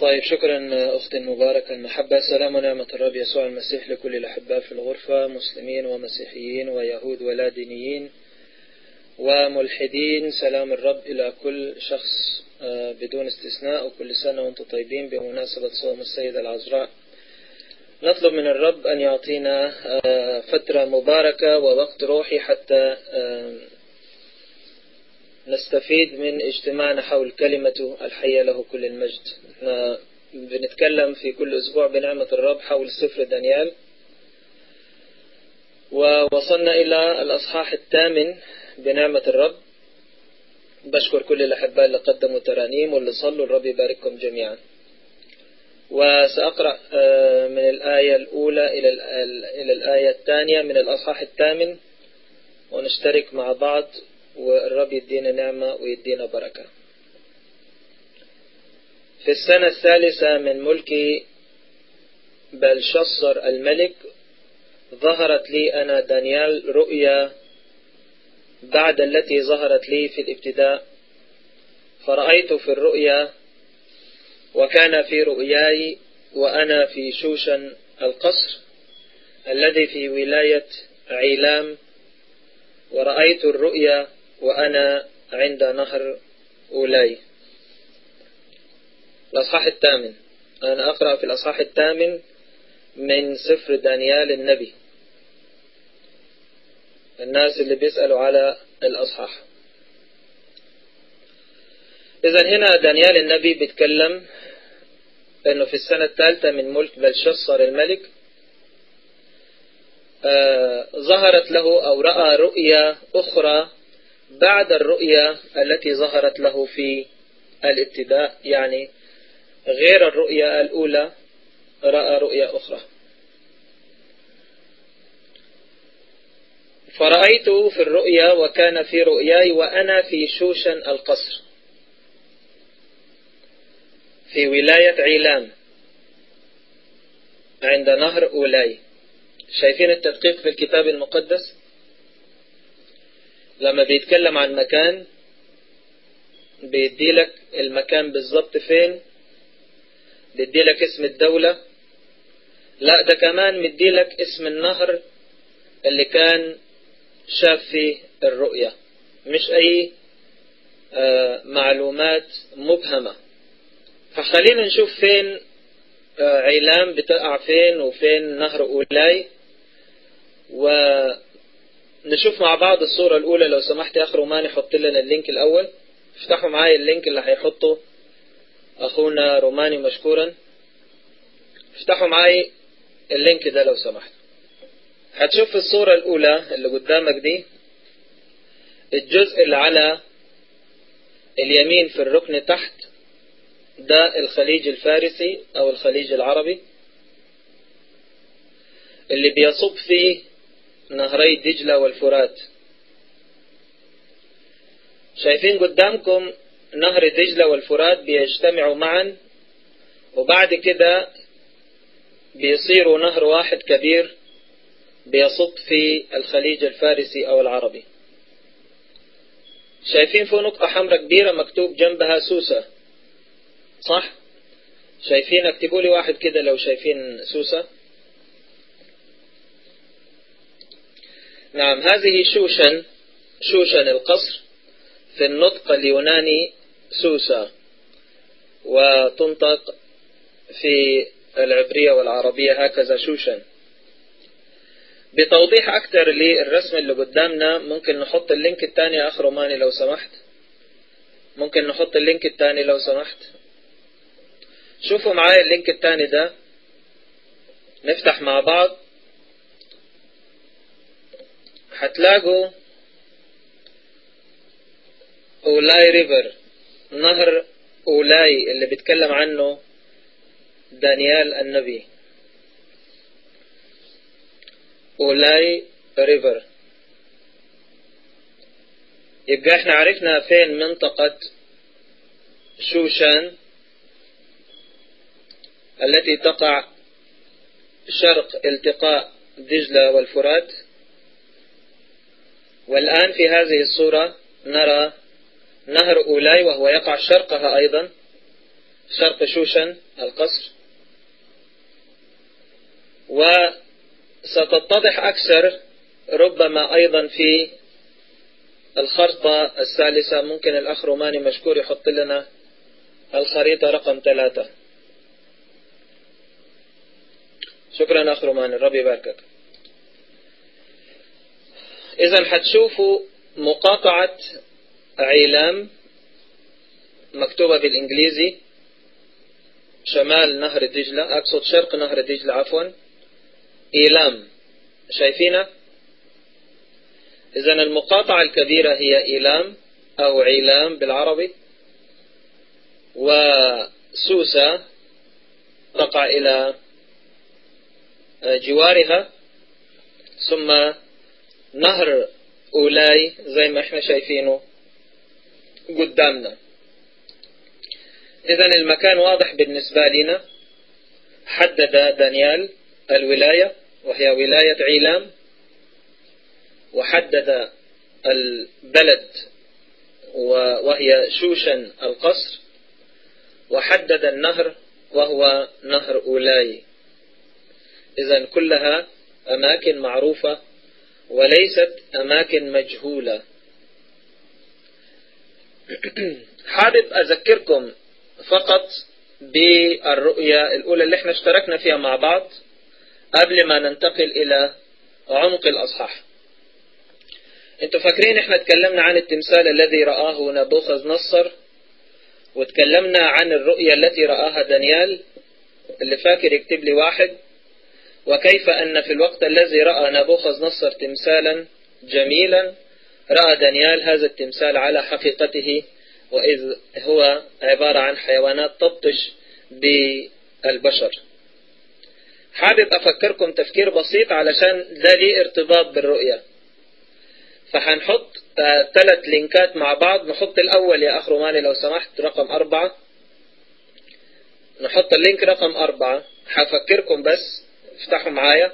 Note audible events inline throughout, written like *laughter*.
طيب شكرا أختي المباركة المحبة. سلام ونعمة الرب يسوع المسيح لكل الأحباء في الغرفة مسلمين ومسيحيين ويهود ولا دينيين وملحدين. سلام الرب إلى كل شخص بدون استثناء وكل سنة وأنتم طيبين بمناسبة صوم السيدة العذراء. نطلب من الرب أن يعطينا فترة مباركة ووقت روحي حتى نستفيد من اجتماعنا حول كلمته الحية له كل المجد. إحنا بنتكلم في كل أسبوع بنعمة الرب حول سفر دانيال. ووصلنا إلى الأصحاح الثامن بنعمة الرب. بشكر كل الأحباء اللي قدموا ترانيم واللي صلوا. الرب يبارككم جميعا. وسأقرأ من الآية الأولى إلى الآية الثانية من الأصحاح الثامن. ونشترك مع بعض والرب يدينا نعمة ويدينا بركة. في السنة الثالثة من ملك بلشصر الملك ظهرت لي أنا دانيال رؤيا بعد التي ظهرت لي في الابتداء. فرأيت في الرؤيا وكان في رؤياي وأنا في شوشن القصر الذي في ولاية عيلام. ورأيت الرؤيا وأنا عند نهر أولاي. الأصحاح الثامن. أنا أقرأ في الأصحاح الثامن من سفر دانيال النبي. الناس اللي بيسألوا على الأصحاح. إذا هنا دانيال النبي بيتكلم أنه في السنة الثالثة من ملك بلشصر الملك آه ظهرت له أو رأى رؤيا أخرى بعد الرؤيا التي ظهرت له في الابتداء يعني غير الرؤيا الأولى رأى رؤيا أخرى. فرأيت في الرؤيا وكان في رؤياي وأنا في شوشن القصر في ولاية عيلام عند نهر أولاي شايفين التدقيق في الكتاب المقدس؟ لما بيتكلم عن مكان بيديلك المكان بالظبط فين بيديلك اسم الدولة. لا ده كمان مديلك اسم النهر اللي كان شاف فيه الرؤية. مش أي آه معلومات مبهمة. فخلينا نشوف فين آه عيلام بتقع فين وفين نهر أولاي. ونشوف مع بعض الصورة الأولى. لو سمحت يا أخ روماني حط لنا ال link الأول. افتحوا معايا ال link اللي هيحطه أخونا روماني مشكورا. افتحوا معايا ال link ده لو سمحت هتشوف الصورة الأولى اللي قدامك دي. الجزء اللي على اليمين في الركن تحت ده الخليج الفارسي أو الخليج العربي. اللي بيصب فيه نهري دجلة والفرات. شايفين قدامكم نهر دجلة والفرات بيجتمعوا معا وبعد كده بيصيروا نهر واحد كبير بيصب في الخليج الفارسي أو العربي. شايفين فوق نقطة حمراء كبيرة مكتوب جنبها سوسة. صح؟ شايفين؟ اكتبوا لي واحد كده لو شايفين سوسة. نعم هذه شوشن شوشن القصر في النطق اليوناني سوسة وتنطق في العبرية والعربية هكذا شوشن. بتوضيح أكثر للرسم اللي قدامنا ممكن نحط ال link الثاني يا أخ روماني لو سمحت. ممكن نحط ال link الثاني لو سمحت. شوفوا معايا ال link الثاني ده. نفتح مع بعض. هتلاقوا أولاي river نهر أولاي اللي بيتكلم عنه دانيال النبي. أولاي ريفر يبقى إحنا عرفنا فين منطقة شوشان التي تقع شرق التقاء دجلة والفرات. والآن في هذه الصورة نرى نهر أولاي وهو يقع شرقها أيضا شرق شوشن القصر. وستتضح أكثر ربما أيضا في الخرطة الثالثة ممكن الأخ روماني مشكور يحط لنا الخريطة رقم ثلاثة. شكرا أخ روماني الرب يباركك. إذا حتشوفوا مقاطعة عيلام مكتوبة بالإنجليزي. شمال نهر دجلة أقصد شرق نهر دجلة عفوا. إيلام شايفينها إذا المقاطعة الكبيرة هي إيلام أو عيلام بالعربي. وسوسة تقع إلى جوارها. ثم نهر أولاي زي ما إحنا شايفينه قدامنا. إذا المكان واضح بالنسبة لنا. حدد دانيال الولاية وهي ولاية عيلام. وحدد البلد وهي شوشن القصر. وحدد النهر وهو نهر أولاي. إذا كلها أماكن معروفة وليست أماكن مجهولة. *clears throat* حابب أذكركم فقط بالرؤية الأولى اللي إحنا اشتركنا فيها مع بعض قبل ما ننتقل إلى عمق الأصحاح. أنتوا فاكرين إحنا اتكلمنا عن التمثال الذي رآه نبوخذ نصر واتكلمنا عن الرؤية التي رآها دانيال اللي فاكر يكتب لي واحد وكيف أن في الوقت الذي رأى نبوخذ نصر تمثالا جميلا رأى دانيال هذا التمثال على حقيقته وإذ هو عبارة عن حيوانات تبطش بالبشر. حابب أفكركم تفكير بسيط علشان ده ليه ارتباط بالرؤية. فهنحط ثلاث آه لينكات مع بعض. نحط الأول يا أخ روماني لو سمحت رقم أربعة. نحط ال link رقم أربعة. هفكركم بس افتحوا معايا.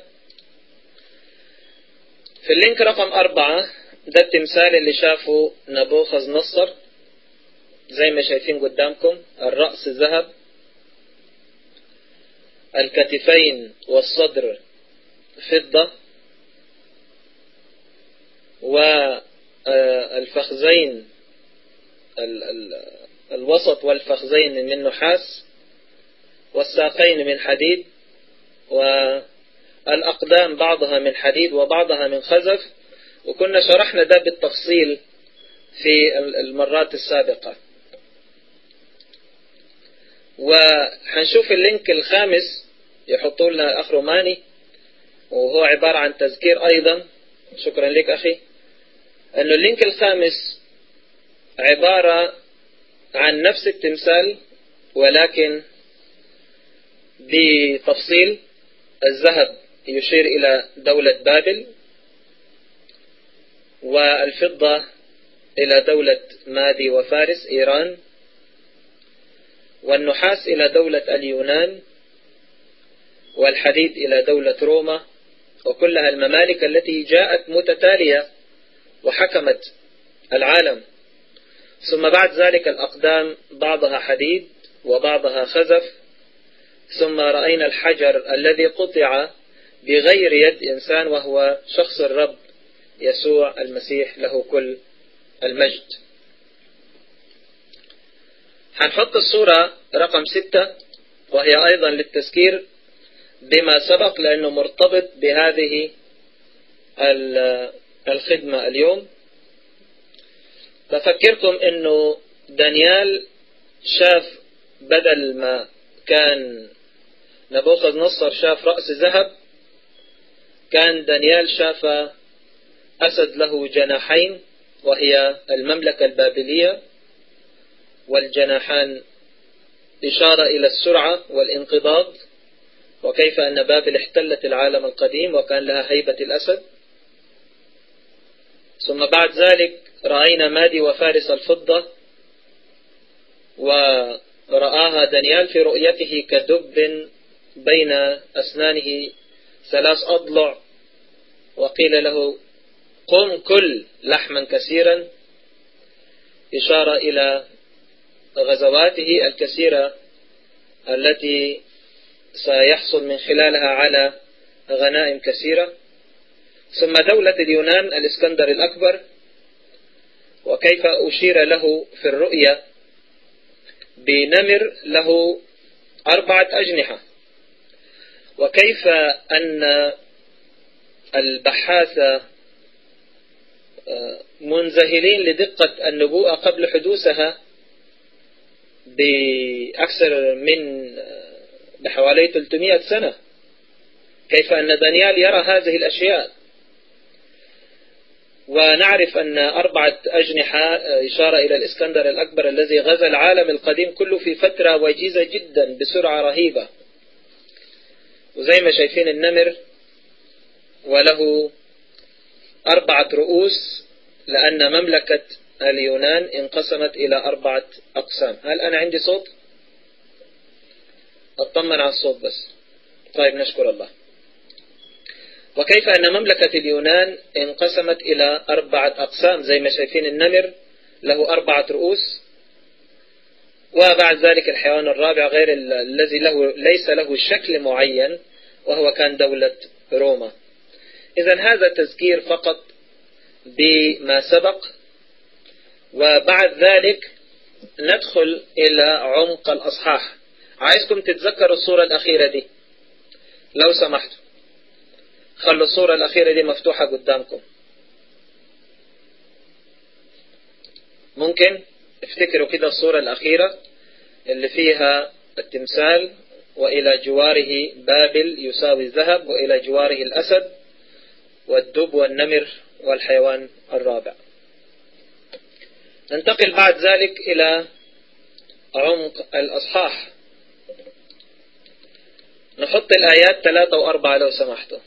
في ال link رقم أربعة ده التمثال اللي شافه نبوخذ نصر. زي ما شايفين قدامكم الرأس ذهب. الكتفين والصدر فضة. والفخذين الوسط والفخذين من نحاس. والساقين من حديد. والأقدام بعضها من حديد وبعضها من خزف وكنا شرحنا ده بالتفصيل في المرات السابقة. وحنشوف ال link الخامس يحطوا لنا أخ روماني وهو عبارة عن تذكير أيضا. شكرا لك أخي. أنه ال link الخامس عبارة عن نفس التمثال ولكن بتفصيل. الذهب يشير إلى دولة بابل والفضة إلى دولة مادي وفارس إيران والنحاس إلى دولة اليونان والحديد إلى دولة روما وكلها الممالك التي جاءت متتالية وحكمت العالم. ثم بعد ذلك الأقدام بعضها حديد وبعضها خزف ثم رأينا الحجر الذي قطع بغير يد إنسان وهو شخص الرب يسوع المسيح له كل المجد. هنحط الصورة رقم ستة وهي أيضا للتذكير بما سبق لأنه مرتبط بهذه الخدمة اليوم. بفكركم أنه دانيال شاف بدل ما كان نبوخذ نصر شاف رأس ذهب. كان دانيال شاف أسد له جناحين وهي المملكة البابلية والجناحان إشارة إلى السرعة والانقضاض وكيف أن بابل احتلت العالم القديم وكان لها هيبة الأسد. ثم بعد ذلك رأينا مادي وفارس الفضة ورآها دانيال في رؤيته كدب بين أسنانه ثلاث أضلع. وقيل له قم كل لحما كثيرا. إشارة إلى غزواته الكثيرة التي سيحصل من خلالها على غنائم كثيرة. ثم دولة اليونان الإسكندر الأكبر. وكيف أشير له في الرؤية؟ بنمر له أربعة أجنحة. وكيف أن البحاثة منذهلين لدقة النبوءة قبل حدوثها بأكثر من بحوالي 300 سنة؟ كيف أن دانيال يرى هذه الأشياء؟ ونعرف أن أربعة أجنحة إشارة إلى الإسكندر الأكبر الذي غزا العالم القديم كله في فترة وجيزة جدا بسرعة رهيبة. وزي ما شايفين النمر وله أربعة رؤوس لأن مملكة اليونان انقسمت إلى أربعة أقسام. هل أنا عندي صوت؟ أطمن على الصوت بس. طيب نشكر الله. وكيف أن مملكة اليونان انقسمت إلى أربعة أقسام؟ زي ما شايفين النمر له أربعة رؤوس وبعد ذلك الحيوان الرابع غير الذي له ليس له شكل معين وهو كان دولة روما. إذا هذا تذكير فقط بما سبق. وبعد ذلك ندخل إلى عمق الأصحاح. عايزكم تتذكروا الصورة الأخيرة دي؟ لو سمحتوا. خلوا الصورة الأخيرة دي مفتوحة قدامكم. ممكن؟ افتكروا كده الصورة الأخيرة. اللي فيها التمثال وإلى جواره بابل يساوي الذهب وإلى جواره الأسد والدب والنمر والحيوان الرابع. ننتقل بعد ذلك إلى عمق الأصحاح. نحط الآيات ثلاثة وأربعة لو سمحتوا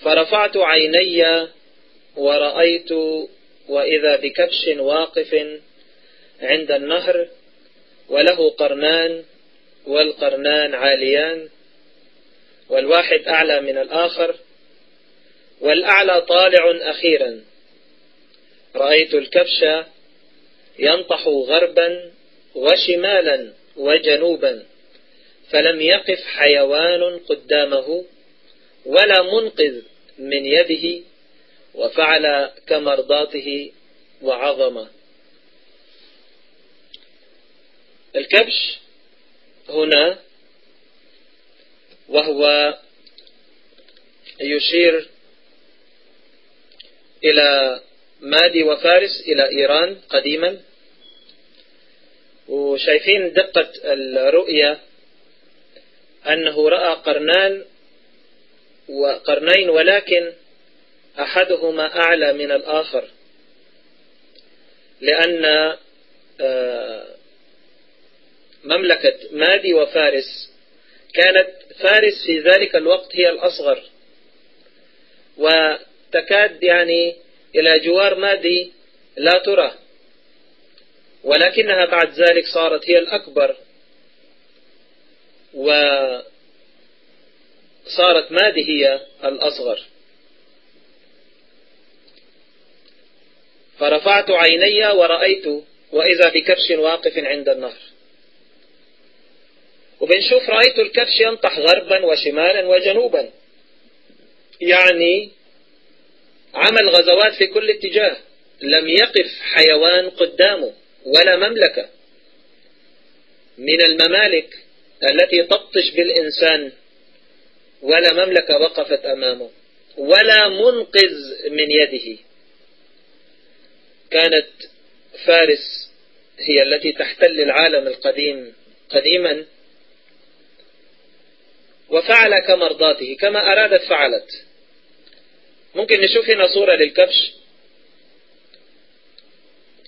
فرفعت عيني ورأيت وإذا بكبش واقف عند النهر وله قرنان والقرنان عاليان والواحد أعلى من الآخر والأعلى طالع أخيرا. رأيت الكبش ينطح غربا وشمالا وجنوبا فلم يقف حيوان قدامه ولا منقذ من يده وفعل كمرضاته وعظمه. الكبش هنا وهو يشير إلى مادي وفارس إلى إيران قديما. وشايفين دقة الرؤية أنه رأى قرنان وقرنين ولكن أحدهما أعلى من الآخر لأن مملكة مادي وفارس. كانت فارس في ذلك الوقت هي الأصغر. وتكاد يعني إلى جوار مادي لا ترى. ولكنها بعد ذلك صارت هي الأكبر. وصارت مادي هي الأصغر. فرفعت عيني ورأيت وإذا بكبش واقف عند النهر. وبنشوف رأيت الكبش ينطح غربا وشمالا وجنوبا. يعني عمل غزوات في كل اتجاه. لم يقف حيوان قدامه ولا مملكة. من الممالك التي تبطش بالإنسان ولا مملكة وقفت أمامه. ولا منقذ من يده. كانت فارس هي التي تحتل العالم القديم قديما. وفعل كمرضاته كما أرادت فعلت. ممكن نشوف هنا صورة للكبش.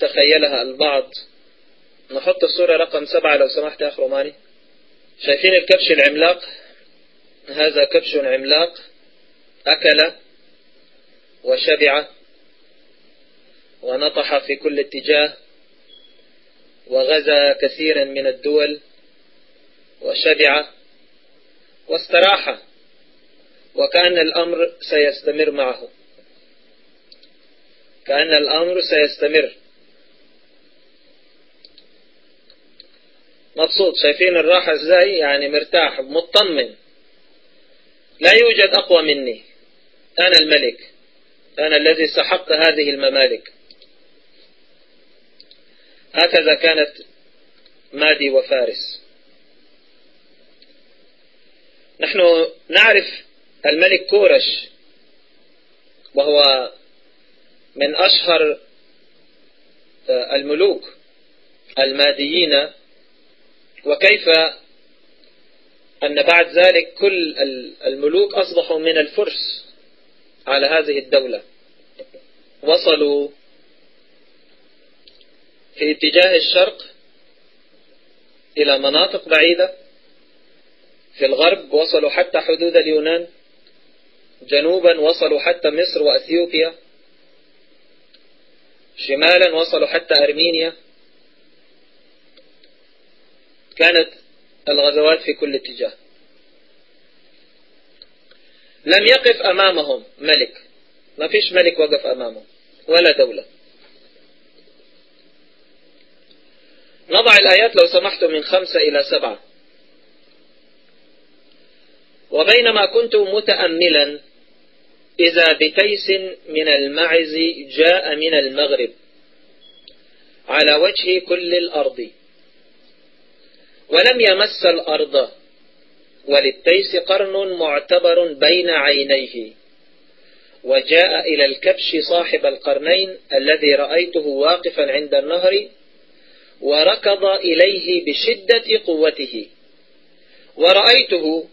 تخيلها البعض. نحط الصورة رقم سبعة لو سمحت يا أخ روماني. شايفين الكبش العملاق؟ هذا كبش عملاق. أكل وشبع ونطح في كل اتجاه وغزا كثيرا من الدول وشبع واستراح. وكأن الأمر سيستمر معه. كأن الأمر سيستمر. مبسوط. شايفين الراحة إزاي؟ يعني مرتاح مطمن. لا يوجد أقوى مني. أنا الملك. أنا الذي سحقت هذه الممالك. هكذا كانت مادي وفارس. نحن نعرف الملك كورش وهو من أشهر الملوك الماديين وكيف أن بعد ذلك كل الملوك أصبحوا من الفرس على هذه الدولة. وصلوا في اتجاه الشرق إلى مناطق بعيدة في الغرب وصلوا حتى حدود اليونان. جنوبا وصلوا حتى مصر وأثيوبيا. شمالا وصلوا حتى أرمينيا. كانت الغزوات في كل اتجاه. لم يقف أمامهم ملك. ما فيش ملك وقف أمامهم ولا دولة. نضع الآيات لو سمحتم من خمسة إلى سبعة. وبينما كنت متأملا إذا بتيس من المعز جاء من المغرب على وجه كل الأرض. ولم يمس الأرض وللتيس قرن معتبر بين عينيه. وجاء إلى الكبش صاحب القرنين الذي رأيته واقفا عند النهر وركض إليه بشدة قوته. ورأيته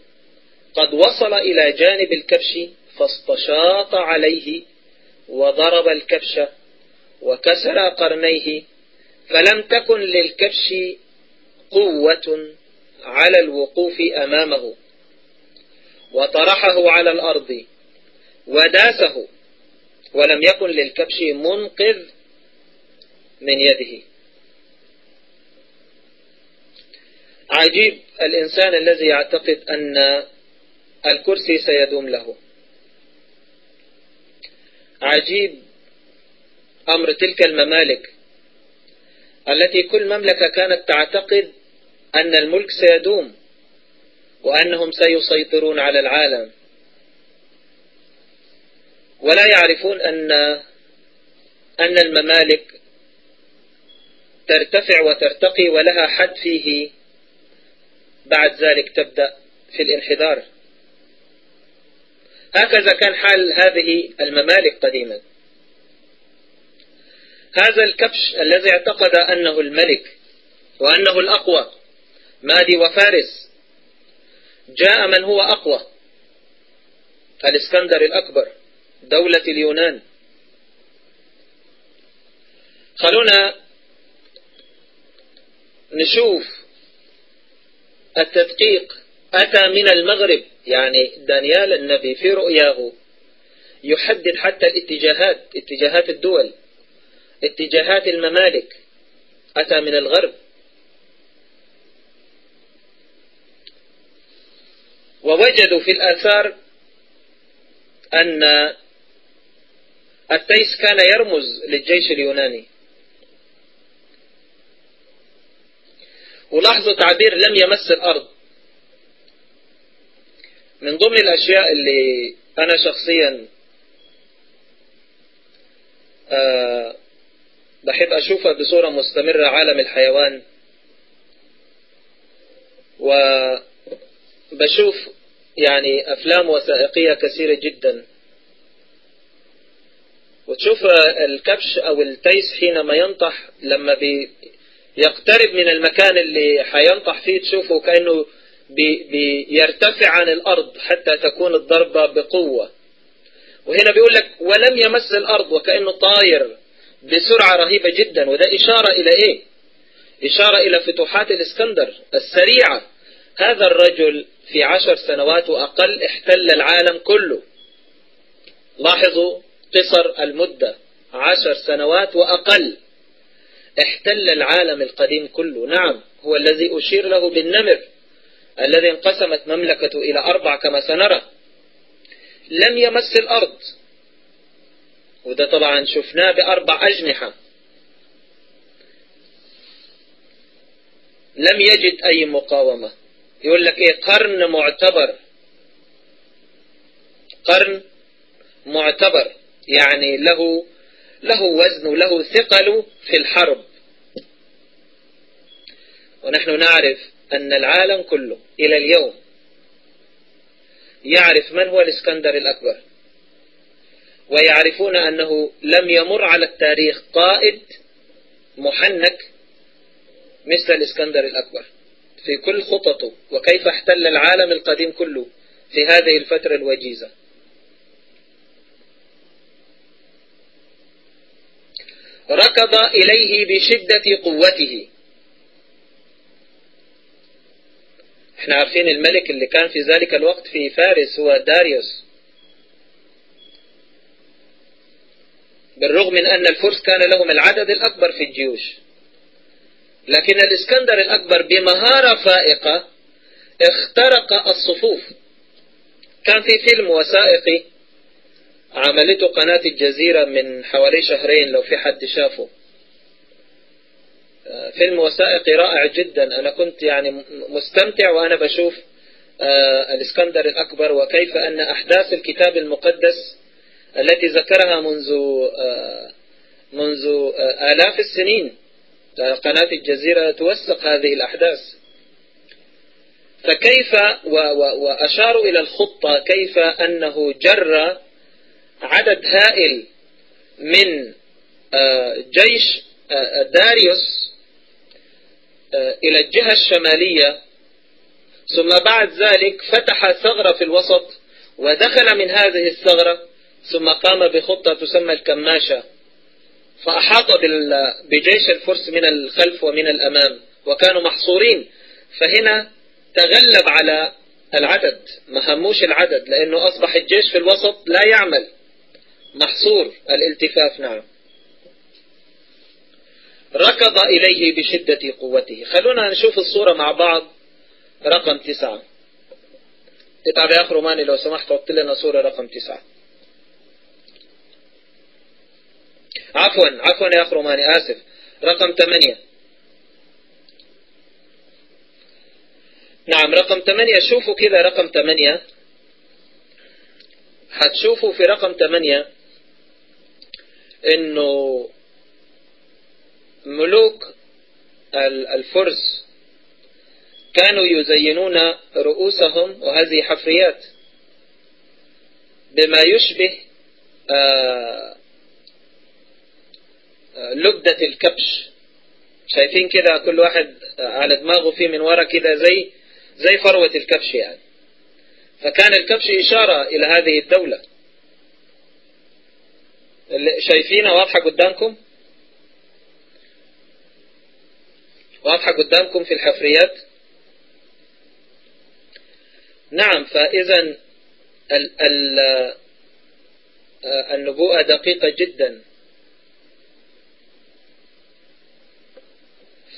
قد وصل إلى جانب الكبش فاستشاط عليه وضرب الكبش وكسر قرنيه فلم تكن للكبش قوة على الوقوف أمامه. وطرحه على الأرض وداسه ولم يكن للكبش منقذ من يده. عجيب الإنسان الذي يعتقد أن الكرسي سيدوم له. عجيب أمر تلك الممالك التي كل مملكة كانت تعتقد أن الملك سيدوم وأنهم سيسيطرون على العالم. ولا يعرفون أن أن الممالك ترتفع وترتقي ولها حد فيه بعد ذلك تبدأ في الانحدار. هكذا كان حال هذه الممالك قديما. هذا الكبش الذي اعتقد أنه الملك وأنه الأقوى مادي وفارس جاء من هو أقوى؟ الإسكندر الأكبر دولة اليونان. خلونا نشوف التدقيق أتى من المغرب. يعني دانيال النبي في رؤياه يحدد حتى الاتجاهات اتجاهات الدول اتجاهات الممالك. أتى من الغرب. ووجدوا في الآثار أن التيس كان يرمز للجيش اليوناني. ولاحظوا تعبير لم يمس الأرض. من ضمن الأشياء اللي أنا شخصيا أه بحب أشوفها بصورة مستمرة عالم الحيوان. وبشوف يعني أفلام وثائقية كثيرة جدا. وتشوف الكبش أو التيس حينما ينطح لما بي يقترب من المكان اللي حينطح فيه تشوفه كأنه بيرتفع عن الأرض حتى تكون الضربة بقوة. وهنا بيقول لك ولم يمس الأرض وكأنه طاير بسرعة رهيبة جدا. وده إشارة إلى إيه؟ إشارة إلى فتوحات الإسكندر السريعة. هذا الرجل في عشر سنوات وأقل احتل العالم كله. لاحظوا قصر المدة. عشر سنوات وأقل احتل العالم القديم كله. نعم هو الذي أشير له بالنمر. الذي انقسمت مملكته إلى أربع كما سنرى. لم يمس الأرض. وده طبعا شفناه بأربع أجنحة. لم يجد أي مقاومة. يقول لك إيه؟ قرن معتبر. قرن معتبر. يعني له له وزن وله ثقل في الحرب. ونحن نعرف أن العالم كله إلى اليوم يعرف من هو الإسكندر الأكبر. ويعرفون أنه لم يمر على التاريخ قائد محنك مثل الإسكندر الأكبر. في كل خططه وكيف احتل العالم القديم كله في هذه الفترة الوجيزة. ركض إليه بشدة قوته. إحنا عارفين الملك اللي كان في ذلك الوقت في فارس هو داريوس. بالرغم من أن الفرس كان لهم العدد الأكبر في الجيوش. لكن الإسكندر الأكبر بمهارة فائقة اخترق الصفوف. كان في فيلم وثائقي عملته قناة الجزيرة من حوالي شهرين لو في حد شافه. فيلم وثائقي رائع جدا. أنا كنت يعني مستمتع وأنا بشوف الإسكندر الأكبر وكيف أن أحداث الكتاب المقدس التي ذكرها منذ منذ آلاف السنين قناة الجزيرة توثق هذه الأحداث. فكيف وأشاروا إلى الخطة كيف أنه جر عدد هائل من جيش داريوس إلى الجهة الشمالية. ثم بعد ذلك فتح ثغرة في الوسط ودخل من هذه الثغرة. ثم قام بخطة تسمى الكماشة. فأحاط بجيش الفرس من الخلف ومن الأمام وكانوا محصورين. فهنا تغلب على العدد ما هموش العدد لأنه أصبح الجيش في الوسط لا يعمل. محصور الالتفاف نعم. ركض إليه بشدة قوته. خلونا نشوف الصورة مع بعض. رقم تسعة. اتعب يا أخ روماني لو سمحت حط لنا صورة رقم تسعة. عفوا عفوا يا أخ روماني آسف. رقم ثمانية. نعم رقم ثمانية. شوفوا كذا رقم ثمانية. هتشوفوا في رقم ثمانية إنه ملوك الفرس كانوا يزينون رؤوسهم وهذه حفريات بما يشبه لبدة الكبش. شايفين كده كل واحد على دماغه فيه من ورا كده زي زي فروة الكبش يعني. فكان الكبش إشارة إلى هذه الدولة. شايفينها واضحة قدامكم؟ واضحة قدامكم في الحفريات. نعم فإذا ال النبوءة دقيقة جدا.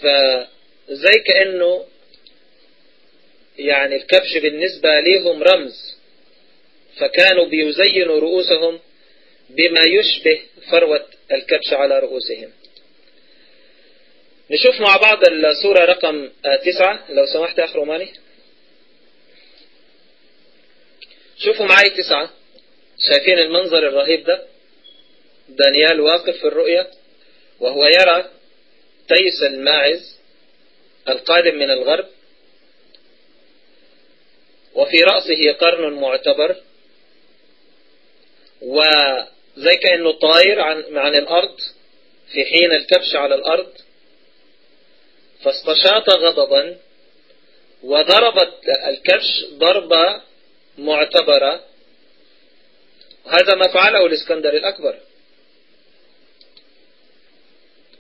فزي كأنه يعني الكبش بالنسبة لهم رمز. فكانوا بيزينوا رؤوسهم بما يشبه فروة الكبش على رؤوسهم. نشوف مع بعض الصورة رقم تسعة. لو سمحت يا أخ روماني. شوفوا معي تسعة. شايفين المنظر الرهيب ده؟ دانيال واقف في الرؤية وهو يرى تيس الماعز القادم من الغرب وفي رأسه قرن معتبر وزي كأنه طاير عن, عن الأرض في حين الكبش على الأرض. فاستشاط غضبا وضربت الكبش ضربة معتبرة. هذا ما فعله الإسكندر الأكبر.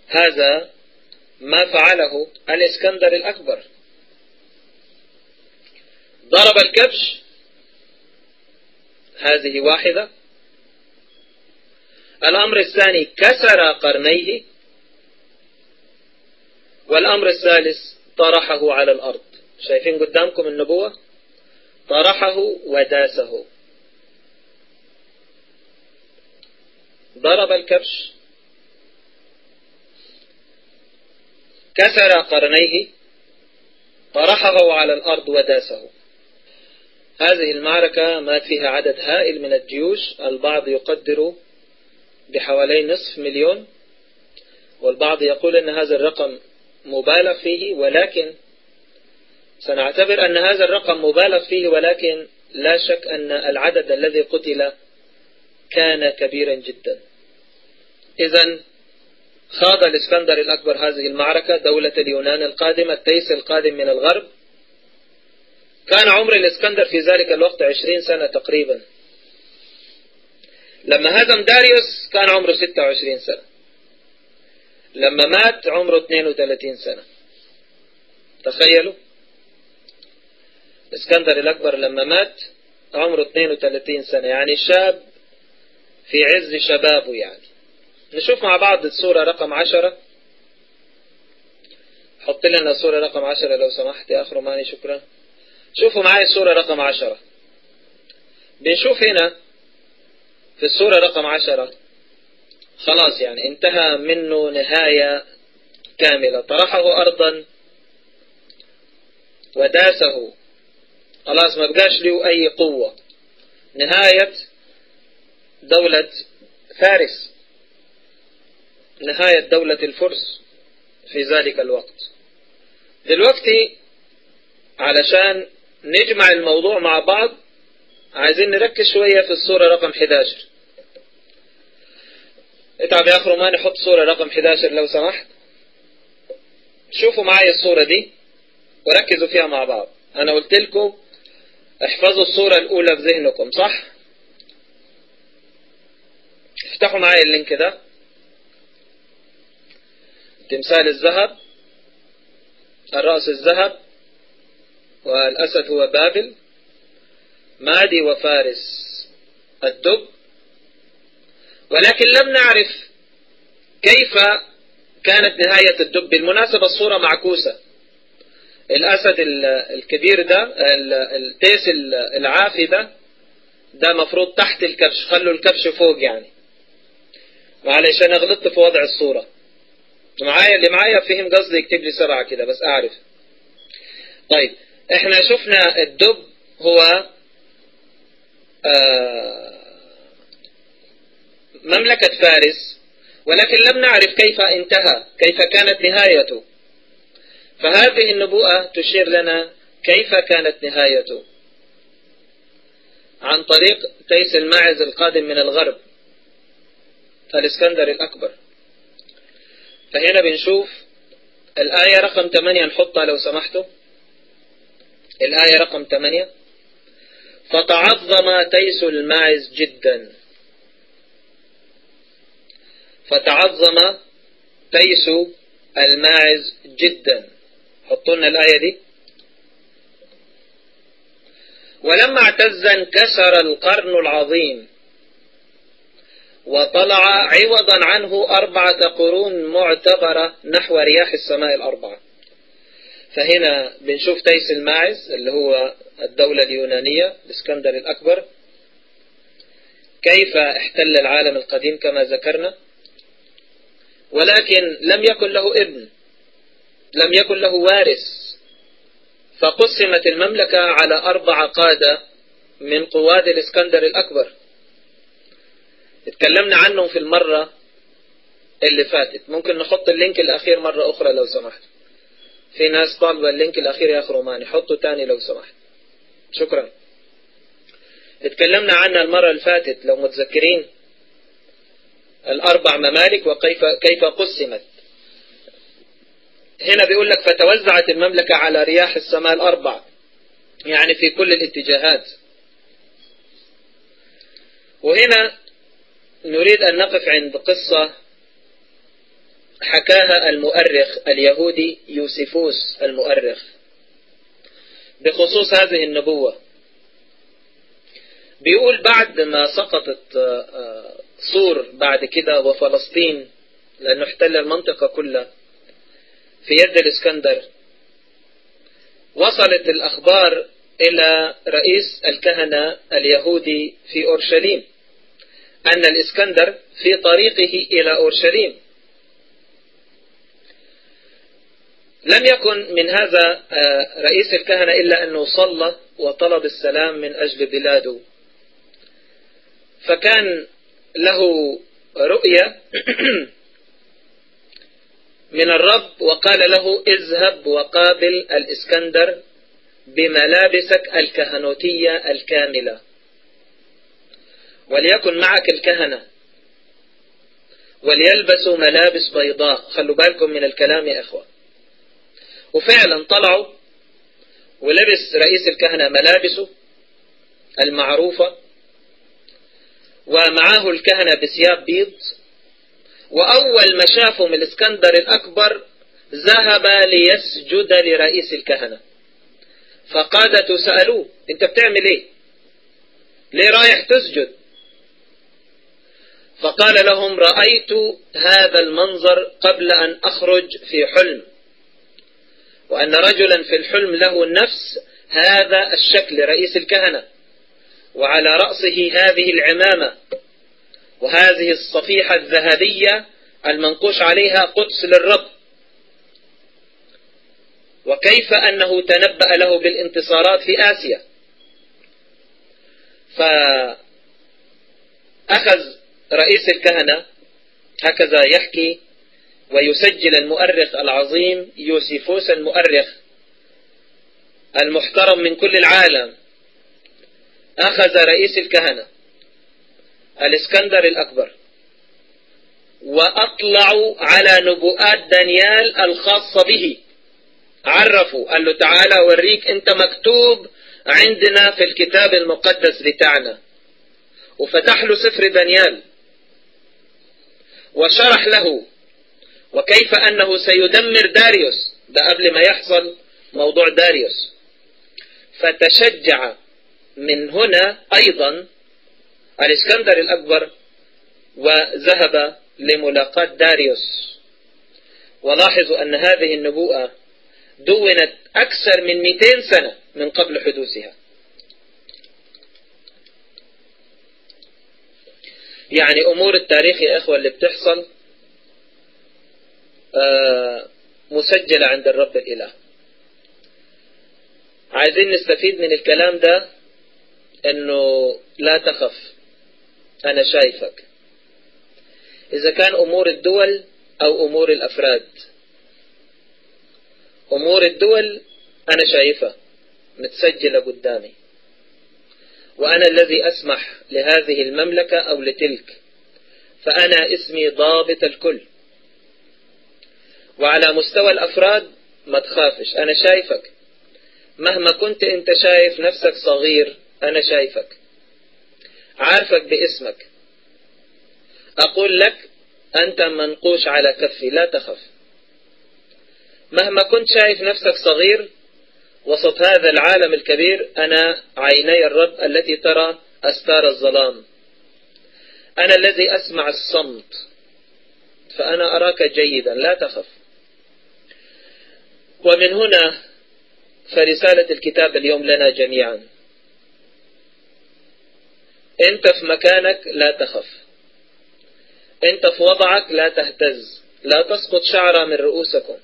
هذا ما فعله الإسكندر الأكبر. ضرب الكبش. هذه واحدة. الأمر الثاني كسر قرنيه. والأمر الثالث طرحه على الأرض. شايفين قدامكم النبوة؟ طرحه وداسه. ضرب الكبش. كسر قرنيه. طرحه على الأرض وداسه. هذه المعركة مات فيها عدد هائل من الجيوش. البعض يقدر بحوالي نصف مليون. والبعض يقول أن هذا الرقم مبالغ فيه ولكن سنعتبر أن هذا الرقم مبالغ فيه ولكن لا شك أن العدد الذي قتل كان كبيرا جدا. إذا خاض الإسكندر الأكبر هذه المعركة دولة اليونان القادمة التيس القادم من الغرب. كان عمر الإسكندر في ذلك الوقت عشرين سنة تقريبا. لما هزم داريوس كان عمره 26 سنة. لما مات عمره 32 سنة. تخيلوا. اسكندر الأكبر لما مات عمره 32 سنة. يعني شاب في عز شبابه يعني. نشوف مع بعض الصورة رقم عشرة. حط لنا الصورة رقم عشرة لو سمحت يا أخ روماني شكرا. شوفوا معي الصورة رقم عشرة. بنشوف هنا في الصورة رقم عشرة. خلاص يعني انتهى منه نهاية كاملة. طرحه أرضا وداسه. خلاص ما بقاش له أي قوة. نهاية دولة فارس. نهاية دولة الفرس في ذلك الوقت. دلوقتي علشان نجمع الموضوع مع بعض عايزين نركز شوية في الصورة رقم 11 اتعب يا أخ روماني حط صورة رقم 11 لو سمحت. شوفوا معي الصورة دي وركزوا فيها مع بعض. أنا قلت لكم احفظوا الصورة الأولى في ذهنكم صح؟ افتحوا معي اللينك ده. تمثال الذهب الرأس الذهب والأسد هو بابل. مادي وفارس الدب. ولكن لم نعرف كيف كانت نهاية الدب. بالمناسبة الصورة معكوسة. الأسد الكبير ده التيس العافي ده ده مفروض تحت الكبش. خلوا الكبش فوق يعني. معلش أنا غلطت في وضع الصورة. معايا اللي معايا فهم قصدي يكتب لي سبعة كده بس أعرف. طيب إحنا شفنا الدب هو آه مملكة فارس ولكن لم نعرف كيف انتهى كيف كانت نهايته. فهذه النبوءة تشير لنا كيف كانت نهايته. عن طريق تيس الماعز القادم من الغرب الاسكندر الأكبر. فهنا بنشوف الآية رقم 8 نحطها لو سمحتوا. الآية رقم 8 فتعظم تيس الماعز جدا. فتعظم تيس الماعز جدا. حطوا لنا الآية دي. ولما اعتز انكسر القرن العظيم وطلع عوضا عنه أربعة قرون معتبرة نحو رياح السماء الأربعة. فهنا بنشوف تيس الماعز اللي هو الدولة اليونانية الإسكندر الأكبر. كيف احتل العالم القديم كما ذكرنا؟ ولكن لم يكن له ابن لم يكن له وارث. فقسمت المملكة على أربع قادة من قواد الإسكندر الأكبر. اتكلمنا عنهم في المرة اللي فاتت. ممكن نحط ال link الأخير مرة أخرى لو سمحت. في ناس طالبة ال link الأخير يا أخ روماني حطه تاني لو سمحت. شكرا. اتكلمنا عنها المرة اللي فاتت لو متذكرين. الأربع ممالك وكيف كيف قسمت. هنا بيقول لك فتوزعت المملكة على رياح السماء الأربع. يعني في كل الاتجاهات. وهنا نريد أن نقف عند قصة حكاها المؤرخ اليهودي يوسفوس المؤرخ. بخصوص هذه النبوة. بيقول بعد ما سقطت صور بعد كده وفلسطين لأنه احتل المنطقة كلها. في يد الإسكندر. وصلت الأخبار إلى رئيس الكهنة اليهودي في أورشليم أن الإسكندر في طريقه إلى أورشليم. لم يكن من هذا رئيس الكهنة إلا أنه صلى وطلب السلام من أجل بلاده. فكان له رؤية *clears throat* من الرب وقال له اذهب وقابل الإسكندر بملابسك الكهنوتية الكاملة. وليكن معك الكهنة. وليلبسوا ملابس بيضاء. خلوا بالكم من الكلام يا إخوة. وفعلا طلعوا ولبس رئيس الكهنة ملابسه المعروفة. ومعاه الكهنة بثياب بيض. وأول ما شافهم الإسكندر الأكبر ذهب ليسجد لرئيس الكهنة. فقادته سألوه أنت بتعمل إيه؟ ليه رايح تسجد؟ فقال لهم رأيت هذا المنظر قبل أن أخرج في حلم وأن رجلا في الحلم له نفس هذا الشكل رئيس الكهنة. وعلى رأسه هذه العمامة وهذه الصفيحة الذهبية المنقوش عليها قدس للرب. وكيف أنه تنبأ له بالانتصارات في آسيا؟ فأخذ رئيس الكهنة هكذا يحكي ويسجل المؤرخ العظيم يوسيفوس المؤرخ المحترم من كل العالم أخذ رئيس الكهنة الإسكندر الأكبر وأطلعوا على نبوءات دانيال الخاصة به. عرفوا قال له تعالى أوريك أنت مكتوب عندنا في الكتاب المقدس بتاعنا. وفتح له سفر دانيال وشرح له وكيف أنه سيدمر داريوس. ده قبل ما يحصل موضوع داريوس. فتشجع من هنا أيضا الإسكندر الأكبر وذهب لملاقاة داريوس. ولاحظوا أن هذه النبوءة دونت أكثر من 200 سنة من قبل حدوثها. يعني أمور التاريخ يا إخوة اللي بتحصل مسجلة عند الرب الإله. عايزين نستفيد من الكلام ده أنه لا تخف أنا شايفك. إذا كان أمور الدول أو أمور الأفراد. أمور الدول أنا شايفها متسجلة قدامي. وأنا الذي أسمح لهذه المملكة أو لتلك. فأنا اسمي ضابط الكل. وعلى مستوى الأفراد ما تخافش أنا شايفك. مهما كنت أنت شايف نفسك صغير أنا شايفك عارفك باسمك. أقول لك أنت منقوش على كفي لا تخف. مهما كنت شايف نفسك صغير وسط هذا العالم الكبير أنا عيني الرب التي ترى أستار الظلام. أنا الذي أسمع الصمت فأنا أراك جيدا لا تخف. ومن هنا فرسالة الكتاب اليوم لنا جميعا. انت في مكانك لا تخف. انت في وضعك لا تهتز. لا تسقط شعرة من رؤوسكم.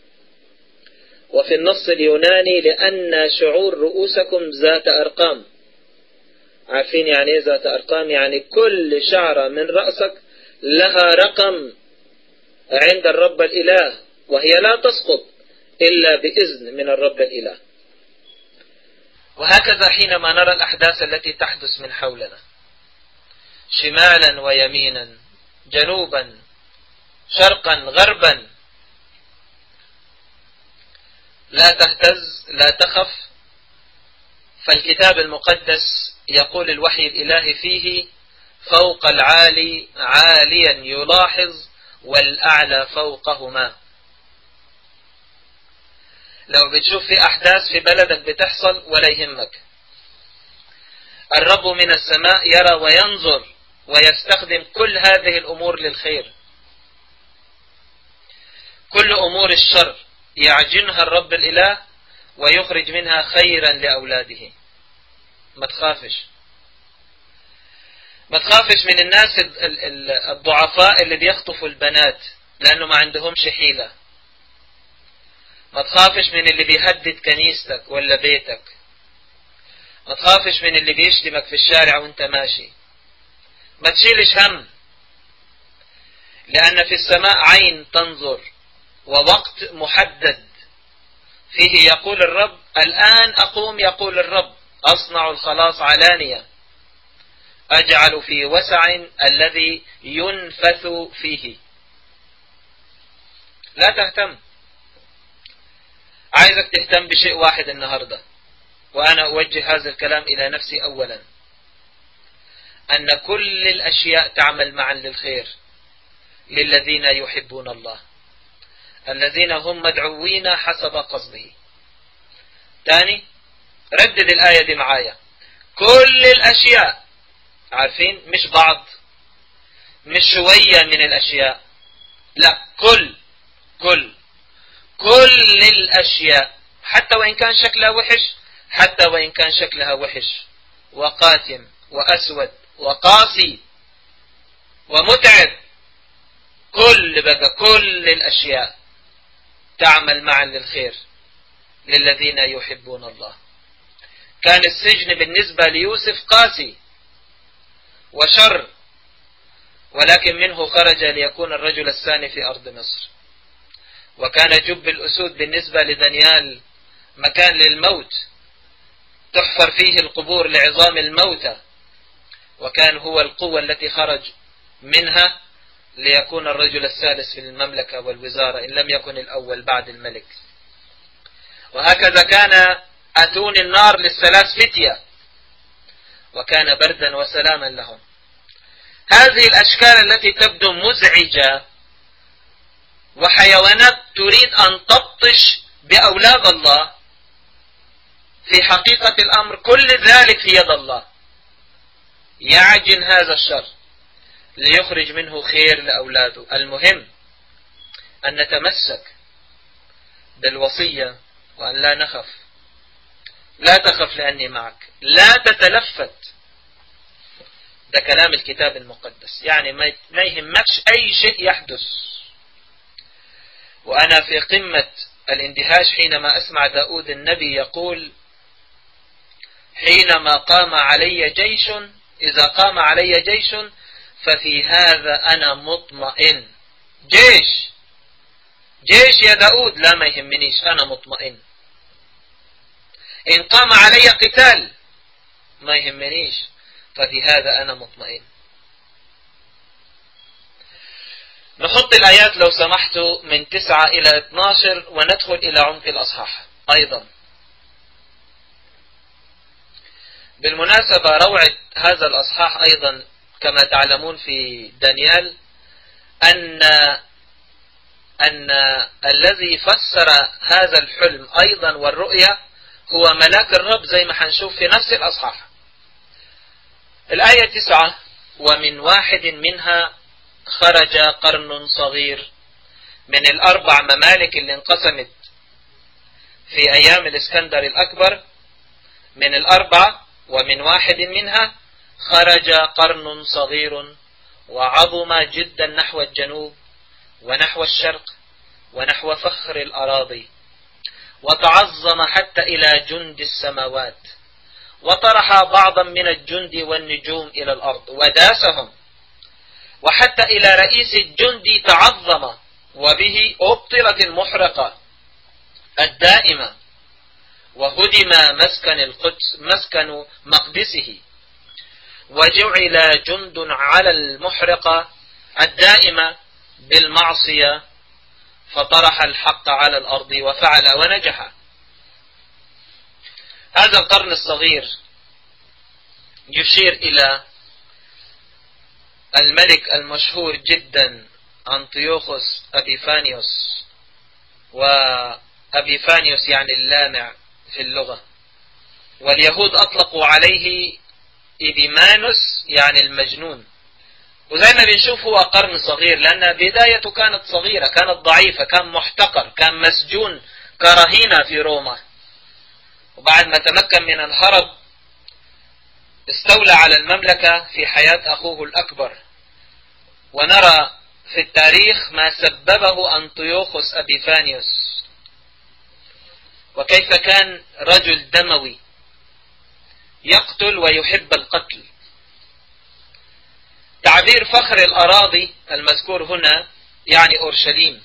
وفي النص اليوناني لأن شعور رؤوسكم ذات أرقام. عارفين يعني إيه ذات أرقام؟ يعني كل شعرة من رأسك لها رقم عند الرب الإله وهي لا تسقط إلا بإذن من الرب الإله. وهكذا حينما نرى الأحداث التي تحدث من حولنا. شمالا ويمينا جنوبا شرقا غربا. لا تهتز لا تخف. فالكتاب المقدس يقول الوحي الإلهي فيه فوق العالي عاليا يلاحظ والأعلى فوقهما. لو بتشوف في أحداث في بلدك بتحصل ولا يهمك. الرب من السماء يرى وينظر ويستخدم كل هذه الأمور للخير. كل أمور الشر يعجنها الرب الإله ويخرج منها خيرا لأولاده. ما تخافش. ما تخافش من الناس الضعفاء اللي بيخطفوا البنات لأنه ما عندهمش حيلة. ما تخافش من اللي بيهدد كنيستك ولا بيتك. ما تخافش من اللي بيشتمك في الشارع وانت ماشي. ما تشيلش هم. لأن في السماء عين تنظر ووقت محدد. فيه يقول الرب الآن أقوم يقول الرب. أصنع الخلاص علانية. أجعل في وسع الذي ينفث فيه. لا تهتم. عايزك تهتم بشيء واحد النهاردة. وأنا أوجه هذا الكلام إلى نفسي أولا. أن كل الأشياء تعمل معا للخير للذين يحبون الله الذين هم مدعوين حسب قصده. تاني ردد الآية دي معايا. كل الأشياء عارفين؟ مش بعض مش شوية من الأشياء. لا كل كل كل الأشياء حتى وإن كان شكلها وحش حتى وإن كان شكلها وحش وقاتم وأسود وقاسي ومتعب. كل بقى كل الأشياء تعمل معا للخير للذين يحبون الله. كان السجن بالنسبة ليوسف قاسي وشر ولكن منه خرج ليكون الرجل الثاني في أرض مصر. وكان جب الأسود بالنسبة لدانيال مكان للموت تحفر فيه القبور لعظام الموتى. وكان هو القوة التي خرج منها ليكون الرجل الثالث في المملكة والوزارة إن لم يكن الأول بعد الملك. وهكذا كان أتون النار للثلاث فتية وكان بردا وسلاما لهم. هذه الأشكال التي تبدو مزعجة وحيوانات تريد أن تبطش بأولاد الله في حقيقة الأمر كل ذلك في يد الله. يعجن هذا الشر ليخرج منه خير لأولاده. المهم أن نتمسك بالوصية وأن لا نخف. لا تخف لأني معك. لا تتلفت. ده كلام الكتاب المقدس. يعني ما يهمكش أي شيء يحدث. وأنا في قمة الاندهاش حينما أسمع داود النبي يقول حينما قام علي جيش إذا قام علي جيش ففي هذا أنا مطمئن. جيش! جيش يا داود لا ما يهمنيش أنا مطمئن. إن قام علي قتال ما يهمنيش ففي هذا أنا مطمئن. نحط الآيات لو سمحتوا من 9 إلى 12 وندخل إلى عمق الأصحاح. أيضا. بالمناسبة روعة هذا الأصحاح أيضا كما تعلمون في دانيال أن أن الذي فسر هذا الحلم أيضا والرؤية هو ملاك الرب زي ما هنشوف في نفس الأصحاح. الآية تسعة ومن واحد منها خرج قرن صغير من الأربع ممالك اللي انقسمت في أيام الإسكندر الأكبر من الأربع ومن واحد منها خرج قرن صغير وعظم جدا نحو الجنوب ونحو الشرق ونحو فخر الأراضي وتعظم حتى إلى جند السماوات وطرح بعضا من الجند والنجوم إلى الأرض وداسهم وحتى إلى رئيس الجند تعظم وبه أبطلت المحرقة الدائمة. وهدم مسكن القدس مسكن مقدسه. وجعل جند على المحرقة الدائمة بالمعصية فطرح الحق على الأرض وفعل ونجح. هذا القرن الصغير يشير إلى الملك المشهور جدا أنطيوخوس أبيفانيوس. وأبيفانيوس يعني اللامع. في اللغة. واليهود أطلقوا عليه إبيمانوس يعني المجنون. وزي ما بنشوف هو قرن صغير لأن بدايته كانت صغيرة كانت ضعيفة كان محتقر كان مسجون كرهينة في روما. وبعد ما تمكن من الهرب استولى على المملكة في حياة أخوه الأكبر. ونرى في التاريخ ما سببه أنطيوخوس أبيفانيوس. وكيف كان رجل دموي يقتل ويحب القتل. تعبير فخر الأراضي المذكور هنا يعني أورشليم.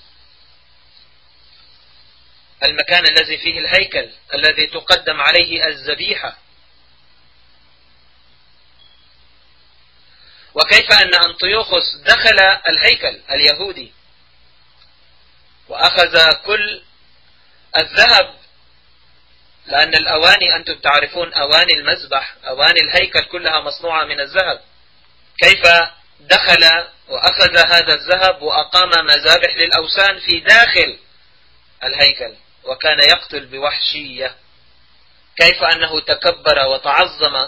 المكان الذي فيه الهيكل الذي تقدم عليه الذبيحة. وكيف أن أنطيوخوس دخل الهيكل اليهودي وأخذ كل الذهب لأن الأواني أنتم تعرفون أواني المذبح أواني الهيكل كلها مصنوعة من الذهب. كيف دخل وأخذ هذا الذهب وأقام مذابح للأوثان في داخل الهيكل وكان يقتل بوحشية. كيف أنه تكبر وتعظم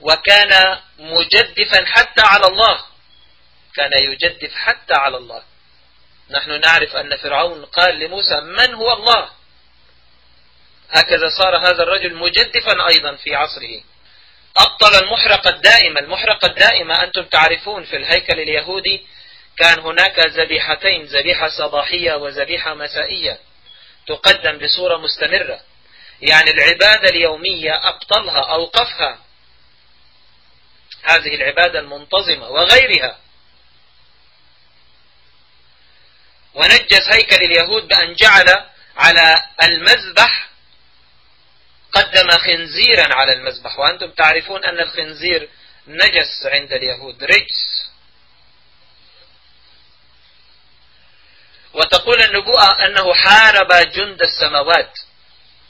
وكان مجدفا حتى على الله. كان يجدف حتى على الله. نحن نعرف أن فرعون قال لموسى من هو الله؟ هكذا صار هذا الرجل مجدفا أيضا في عصره. أبطل المحرقة الدائمة المحرقة الدائمة أنتم تعرفون في الهيكل اليهودي كان هناك ذبيحتين ذبيحة صباحية وذبيحة مسائية تقدم بصورة مستمرة. يعني العبادة اليومية أبطلها أوقفها. هذه العبادة المنتظمة وغيرها. ونجس هيكل اليهود بأن جعل على المذبح قدم خنزيرا على المذبح. وأنتم تعرفون أن الخنزير نجس عند اليهود. رجس. وتقول النبوءة أنه حارب جند السماوات.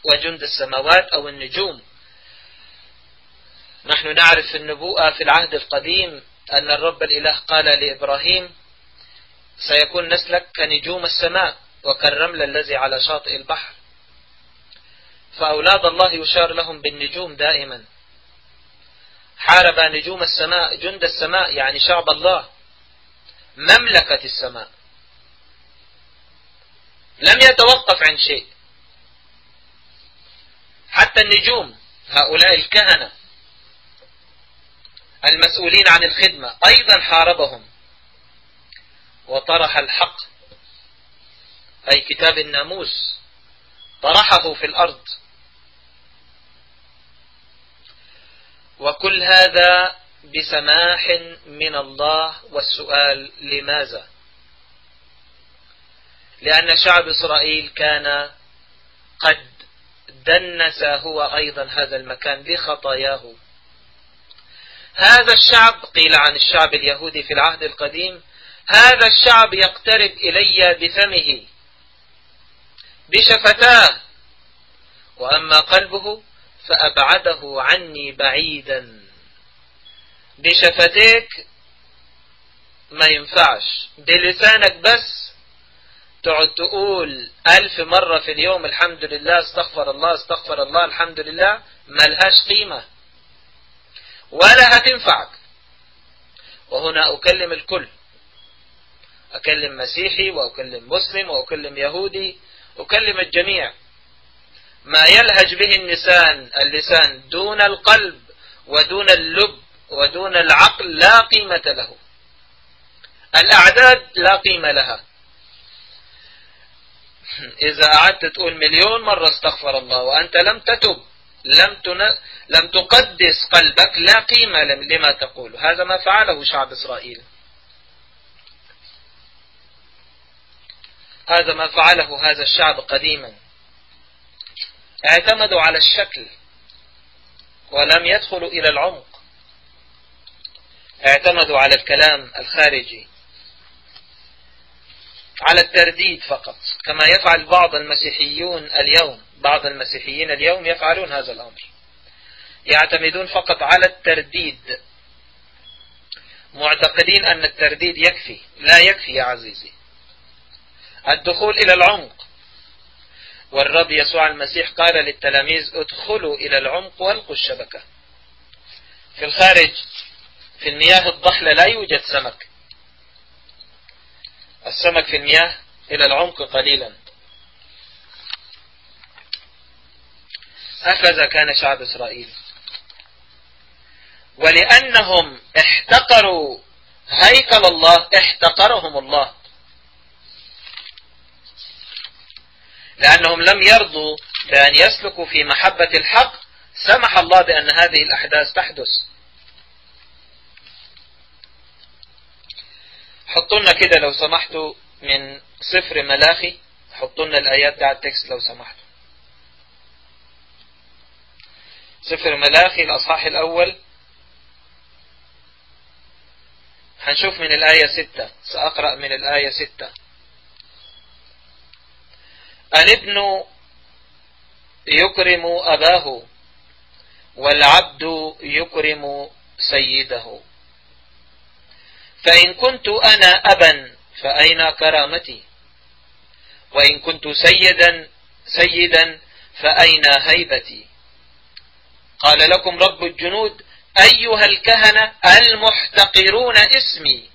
وجند السماوات أو النجوم. نحن نعرف في النبوءة في العهد القديم أن الرب الإله قال لإبراهيم سيكون نسلك كنجوم السماء وكالرمل الذي على شاطئ البحر. فأولاد الله يشار لهم بالنجوم دائما. حارب نجوم السماء جند السماء يعني شعب الله. مملكة السماء. لم يتوقف عن شيء. حتى النجوم هؤلاء الكهنة. المسؤولين عن الخدمة. أيضا حاربهم. وطرح الحق. أي كتاب الناموس. طرحه في الأرض. وكل هذا بسماح من الله والسؤال لماذا؟ لأن شعب إسرائيل كان قد دنس هو أيضا هذا المكان بخطاياه. هذا الشعب قيل عن الشعب اليهودي في العهد القديم هذا الشعب يقترب إلي بفمه. بشفتاه. وأما قلبه فأبعده عني بعيدا. بشفتيك ما ينفعش. بلسانك بس تقعد تقول ألف مرة في اليوم الحمد لله استغفر الله استغفر الله الحمد لله ملهاش قيمة. ولا هتنفعك. وهنا أكلم الكل. أكلم مسيحي وأكلم مسلم وأكلم يهودي أكلم الجميع. ما يلهج به اللسان اللسان دون القلب ودون اللب ودون العقل لا قيمة له. الأعداد لا قيمة لها. إذا قعدت تقول مليون مرة استغفر الله وأنت لم تتب لم تن... لم تقدس قلبك لا قيمة لما تقول. هذا ما فعله شعب إسرائيل. هذا ما فعله هذا الشعب قديما. اعتمدوا على الشكل ولم يدخلوا إلى العمق. اعتمدوا على الكلام الخارجي. على الترديد فقط كما يفعل بعض المسيحيون اليوم. بعض المسيحيين اليوم يفعلون هذا الأمر. يعتمدون فقط على الترديد. معتقدين أن الترديد يكفي. لا يكفي يا عزيزي. الدخول إلى العمق. والرب يسوع المسيح قال للتلاميذ ادخلوا إلى العمق وألقوا الشبكة. في الخارج في المياه الضحلة لا يوجد سمك. السمك في المياه إلى العمق قليلا. هكذا كان شعب إسرائيل. ولأنهم احتقروا هيكل الله احتقرهم الله. لأنهم لم يرضوا بأن يسلكوا في محبة الحق سمح الله بأن هذه الأحداث تحدث. حطوا لنا كده لو سمحتوا من سفر ملاخي حطوا لنا الآيات بتاع التكست لو سمحتوا سفر ملاخي الأصحاح الأول. هنشوف من الآية ستة سأقرأ من الآية ستة. الابن يكرم أباه والعبد يكرم سيده. فإن كنت أنا أبا فأين كرامتي؟ وإن كنت سيدا سيدا فأين هيبتي؟ قال لكم رب الجنود أيها الكهنة المحتقرون اسمي.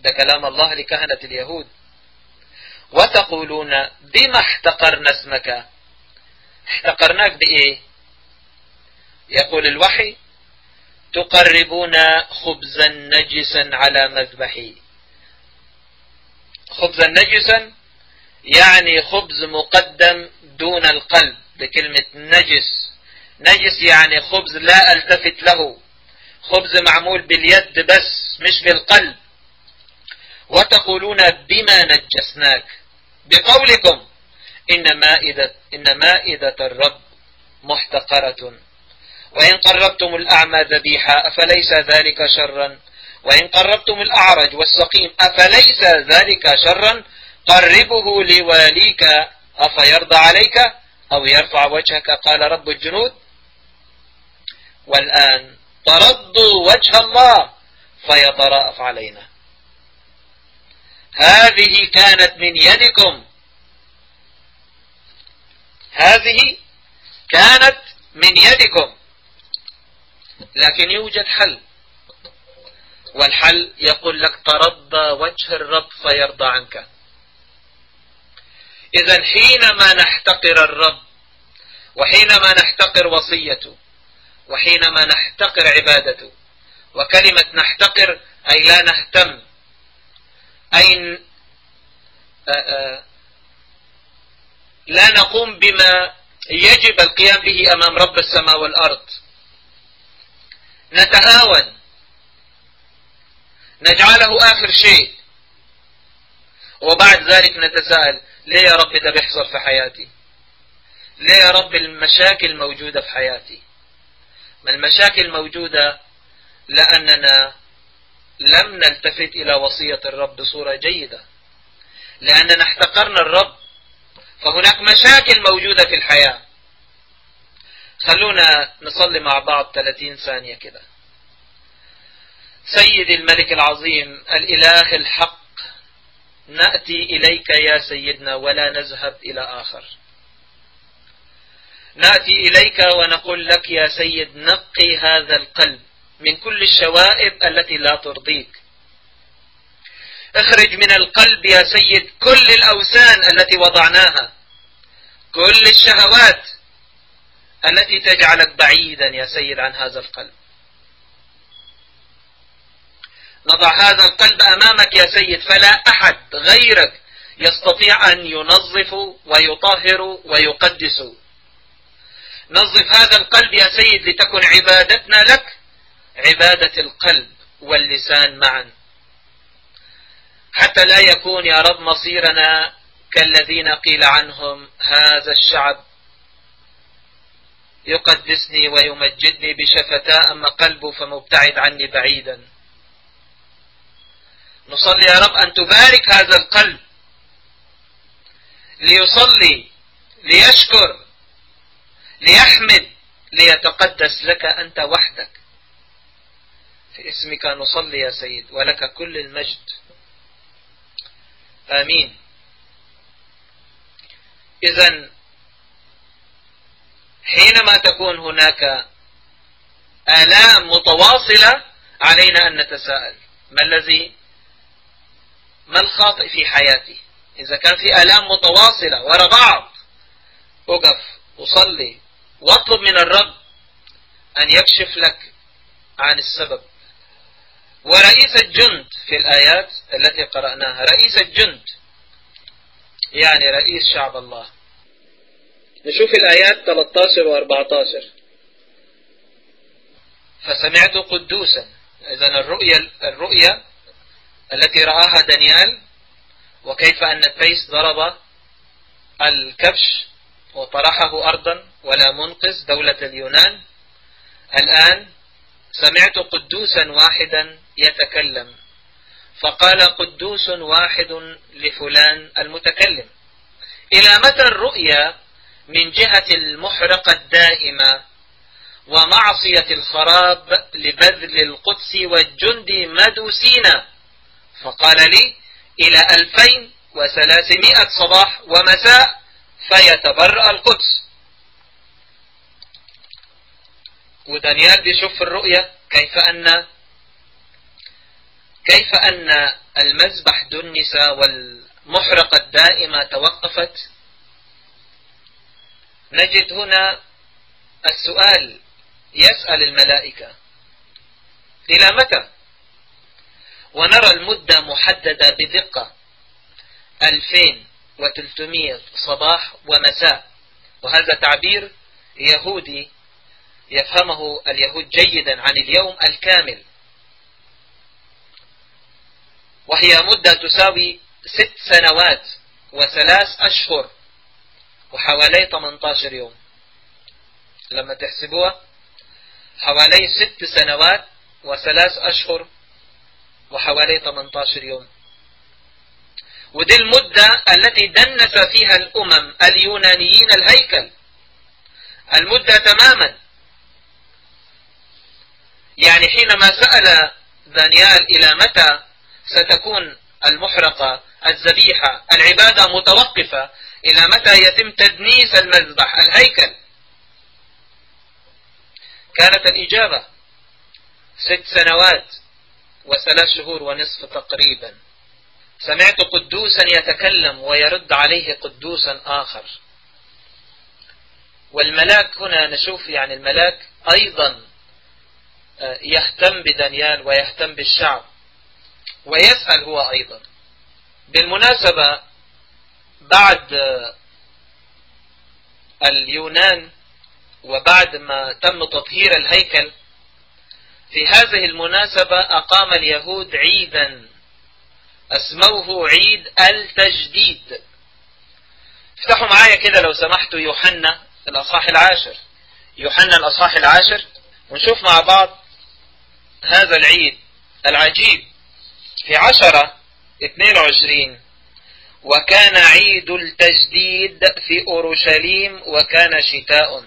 ده كلام الله لكهنة اليهود. وتقولون بما احتقرنا اسمك. احتقرناك بإيه؟ يقول الوحي تقربون خبزا نجسا على مذبحي خبزا نجسا يعني خبز مقدم دون القلب بكلمة نجس. نجس يعني خبز لا ألتفت له. خبز معمول باليد بس مش بالقلب. وتقولون بما نجسناك. بقولكم إن مائدة, إن مائدة الرب محتقرة. وإن قربتم الأعمى ذبيحة أفليس ذلك شرا؟ وإن قربتم الأعرج والسقيم أفليس ذلك شرا؟ قربه لواليك أفيرضى عليك أو يرفع وجهك؟ قال رب الجنود. والآن تردوا وجه الله فيتراءف علينا. هذه كانت من يدكم. هذه كانت من يدكم. لكن يوجد حل. والحل يقول لك ترضى وجه الرب فيرضى عنك. إذا حينما نحتقر الرب وحينما نحتقر وصيته وحينما نحتقر عبادته وكلمة نحتقر أي لا نهتم أي لا نقوم بما يجب القيام به أمام رب السماء والأرض. نتهاون. نجعله آخر شيء. وبعد ذلك نتساءل ليه يا رب ده بيحصل في حياتي؟ ليه يا رب المشاكل موجودة في حياتي؟ ما المشاكل موجودة لأننا لم نلتفت إلى وصية الرب بصورة جيدة. لأننا احتقرنا الرب فهناك مشاكل موجودة في الحياة. خلونا نصلي مع بعض 30 ثانية كده. سيد الملك العظيم الإله الحق نأتي إليك يا سيدنا ولا نذهب إلى آخر. نأتي إليك ونقول لك يا سيد نقي هذا القلب. من كل الشوائب التي لا ترضيك. اخرج من القلب يا سيد كل الأوثان التي وضعناها كل الشهوات التي تجعلك بعيدا يا سيد عن هذا القلب. نضع هذا القلب أمامك يا سيد فلا أحد غيرك يستطيع أن ينظف ويطهر ويقدس. نظف هذا القلب يا سيد لتكن عبادتنا لك عبادة القلب واللسان معا. حتى لا يكون يا رب مصيرنا كالذين قيل عنهم هذا الشعب يقدسني ويمجدني بشفتا أما قلبه فمبتعد عني بعيدا. نصلي يا رب أن تبارك هذا القلب ليصلي ليشكر ليحمد ليتقدس لك أنت وحدك. في اسمك نصلي يا سيد ولك كل المجد. آمين. إذا حينما تكون هناك آلام متواصلة علينا أن نتساءل. ما الذي؟ ما الخاطئ في حياتي؟ إذا كان في آلام متواصلة وراء بعض أقف أصلي واطلب من الرب أن يكشف لك عن السبب. ورئيس الجند في الآيات التي قرأناها رئيس الجند يعني رئيس شعب الله. نشوف الآيات 13 و 14 فسمعت قدوسا. إذا الرؤية الرؤية التي رآها دانيال وكيف أن التيس ضرب الكبش وطرحه أرضا ولا منقذ دولة اليونان. الآن سمعت قدوسا واحدا يتكلم. فقال قدوس واحد لفلان المتكلم. إلى متى الرؤيا من جهة المحرقة الدائمة ومعصية الخراب لبذل القدس والجند مدوسين؟ فقال لي إلى ألفين وثلاثمائة صباح ومساء فيتبرأ القدس. ودانيال بيشوف الرؤية كيف أن كيف أن المذبح دنس والمحرقة الدائمة توقفت؟ نجد هنا السؤال يسأل الملائكة. إلى متى؟ ونرى المدة محددة بدقة. 2300 صباح ومساء. وهذا تعبير يهودي يفهمه اليهود جيدا عن اليوم الكامل. وهي مدة تساوي ست سنوات وثلاث أشهر وحوالي 18 يوم. لما تحسبوها حوالي ست سنوات وثلاث أشهر وحوالي 18 يوم. ودي المدة التي دنس فيها الأمم اليونانيين الهيكل. المدة تماما. يعني حينما سأل دانيال إلى متى ستكون المحرقة الذبيحة العبادة متوقفة إلى متى يتم تدنيس المذبح الهيكل. كانت الإجابة ست سنوات وثلاث شهور ونصف تقريبا. سمعت قدوسا يتكلم ويرد عليه قدوسا آخر. والملاك هنا نشوف يعني الملاك أيضا آه، يهتم بدانيال ويهتم بالشعب. ويسأل هو أيضا. بالمناسبة بعد اليونان وبعد ما تم تطهير الهيكل في هذه المناسبة أقام اليهود عيدا أسموه عيد التجديد. افتحوا معايا كده لو سمحتوا يوحنا الأصحاح العاشر. يوحنا الأصحاح العاشر ونشوف مع بعض هذا العيد العجيب. اثنين وعشرين. وكان عيد التجديد في أورشليم وكان شتاء.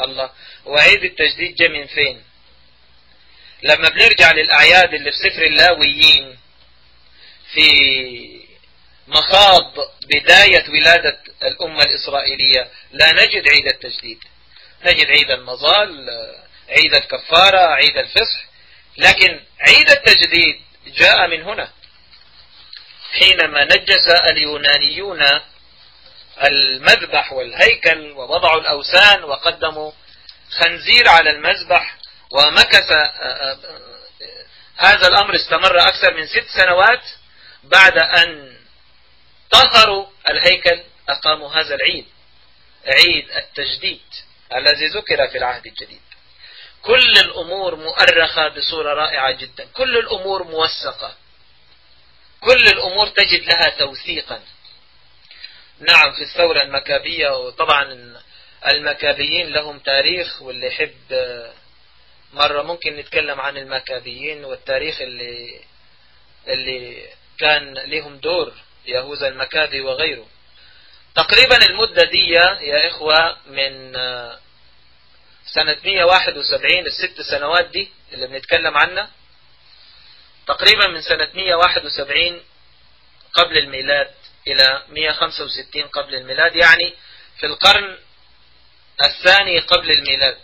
الله وعيد التجديد جاء من فين؟ لما بنرجع للأعياد اللي في سفر اللاويين في مخاض بداية ولادة الأمة الإسرائيلية لا نجد عيد التجديد. نجد عيد المظال عيد الكفارة عيد الفصح لكن عيد التجديد جاء من هنا. حينما نجس اليونانيون المذبح والهيكل ووضعوا الأوثان وقدموا خنزير على المذبح ومكث آه، آه، هذا الأمر استمر أكثر من ست سنوات بعد أن طهروا الهيكل أقاموا هذا العيد عيد التجديد الذي ذكر في العهد الجديد. كل الأمور مؤرخة بصورة رائعة جدا. كل الأمور موثقة. كل الأمور تجد لها توثيقا. نعم في الثورة المكابية وطبعا المكابيين لهم تاريخ واللي يحب مرة ممكن نتكلم عن المكابيين والتاريخ اللي اللي كان لهم دور يهوذا المكابي وغيره. تقريبا المدة دي يا إخوة من سنة 171 الست سنوات دي اللي بنتكلم عنها تقريبا من سنة 171 قبل الميلاد إلى 165 قبل الميلاد يعني في القرن الثاني قبل الميلاد.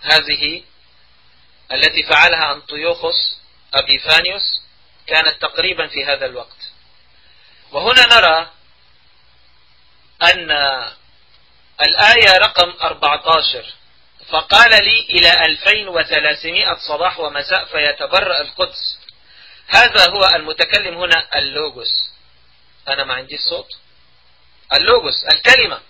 هذه التي فعلها أنطيوخوس أبيفانيوس كانت تقريبا في هذا الوقت. وهنا نرى أن الآية رقم 14 فقال لي إلى 2300 صباح ومساء فيتبرأ القدس. هذا هو المتكلم هنا اللوجوس أنا ما عندي صوت. اللوجوس الكلمة.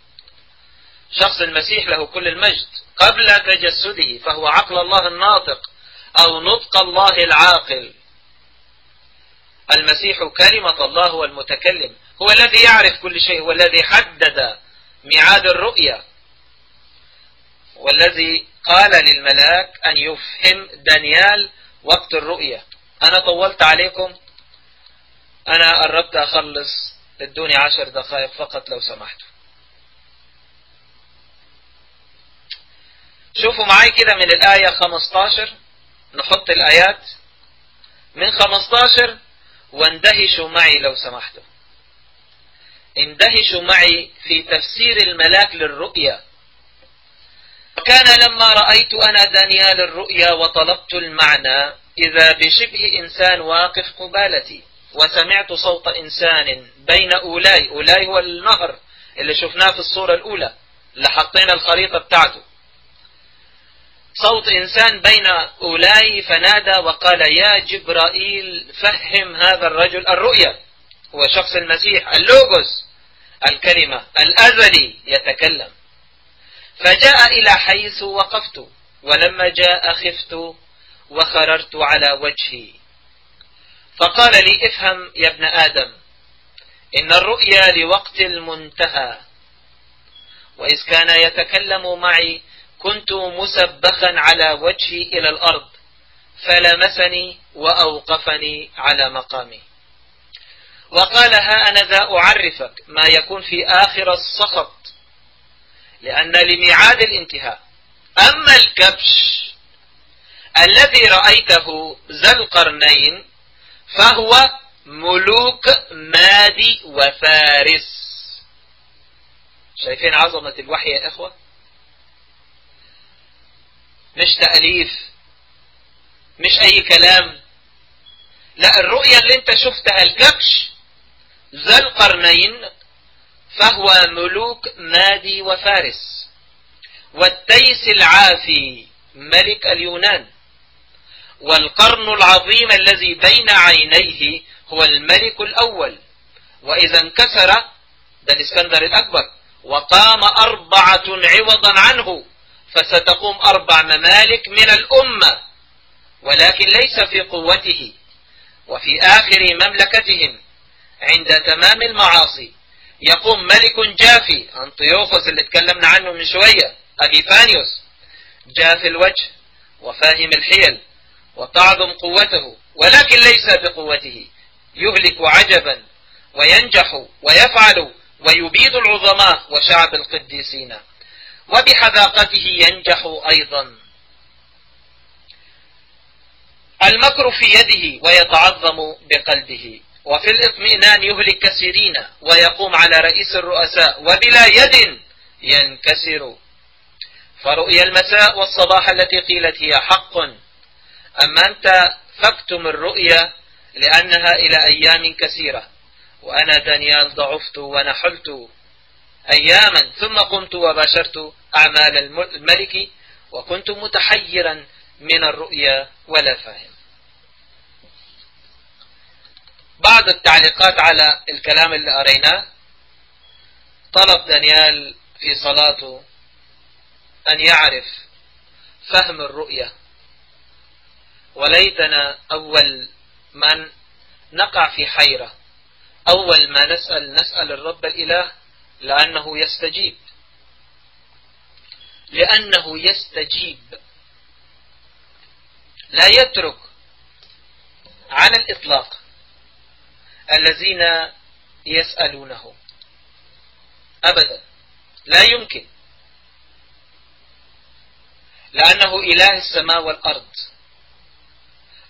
شخص المسيح له كل المجد. قبل تجسده فهو عقل الله الناطق أو نطق الله العاقل. المسيح كلمة الله هو المتكلم هو الذي يعرف كل شيء هو الذي حدد ميعاد الرؤيا والذي قال للملاك أن يفهم دانيال وقت الرؤيا. أنا طولت عليكم. أنا قربت أخلص. ادوني عشر دقائق فقط لو سمحتوا. شوفوا معي كده من الآية 15 نحط الآيات من 15 واندهشوا معي لو سمحتوا. اندهشوا معي في تفسير الملاك للرؤيا. وكان لما رأيت أنا دانيال الرؤيا وطلبت المعنى إذا بشبه إنسان واقف قبالتي وسمعت صوت إنسان بين أولاي أولاي هو النهر اللي شفناه في الصورة الأولى اللي حطينا الخريطة بتاعته. صوت إنسان بين أولاي فنادى وقال يا جبرائيل فهم هذا الرجل الرؤيا. هو شخص المسيح اللوغوس الكلمة الأزلي يتكلم. فجاء إلى حيث وقفت ولما جاء خفت وخررت على وجهي. فقال لي افهم يا ابن آدم إن الرؤيا لوقت المنتهى. وإذ كان يتكلم معي كنت مسبخا على وجهي إلى الأرض فلمسني وأوقفني على مقامي. وقال ها أنا ذا أعرفك ما يكون في آخر الصخط لأن لميعاد الانتهاء. أما الكبش الذي رأيته ذا القرنين فهو ملوك مادي وفارس. شايفين عظمة الوحي يا إخوة؟ مش تأليف مش أي كلام. لا الرؤية اللي أنت شفتها الكبش ذا القرنين فهو ملوك مادي وفارس والتيس العافي ملك اليونان والقرن العظيم الذي بين عينيه هو الملك الأول وإذا انكسر ده الإسكندر الأكبر وقام أربعة عوضا عنه فستقوم أربع ممالك من الأمة ولكن ليس في قوته وفي آخر مملكتهم. عند تمام المعاصي. يقوم ملك جافي أنطيوخوس اللي اتكلمنا عنه من شوية أبيفانيوس جاف الوجه وفاهم الحيل وتعظم قوته ولكن ليس بقوته. يهلك عجبا وينجح ويفعل ويبيد العظماء وشعب القديسين. وبحذاقته ينجح أيضا. المكر في يده ويتعظم بقلبه. وفي الاطمئنان يهلك كثيرين ويقوم على رئيس الرؤساء وبلا يد ينكسر. فرؤيا المساء والصباح التي قيلت هي حق. أما أنت فاكتم الرؤيا لأنها إلى أيام كثيرة. وأنا دانيال ضعفت ونحلت أياما ثم قمت وباشرت أعمال الملك وكنت متحيرا من الرؤيا ولا فاهم. بعض التعليقات على الكلام اللي قريناه. طلب دانيال في صلاته أن يعرف فهم الرؤية. وليتنا أول من نقع في حيرة أول ما نسأل نسأل الرب الإله لأنه يستجيب. لأنه يستجيب. لا يترك على الإطلاق. الذين يسألونه. أبدا. لا يمكن. لأنه إله السماء والأرض.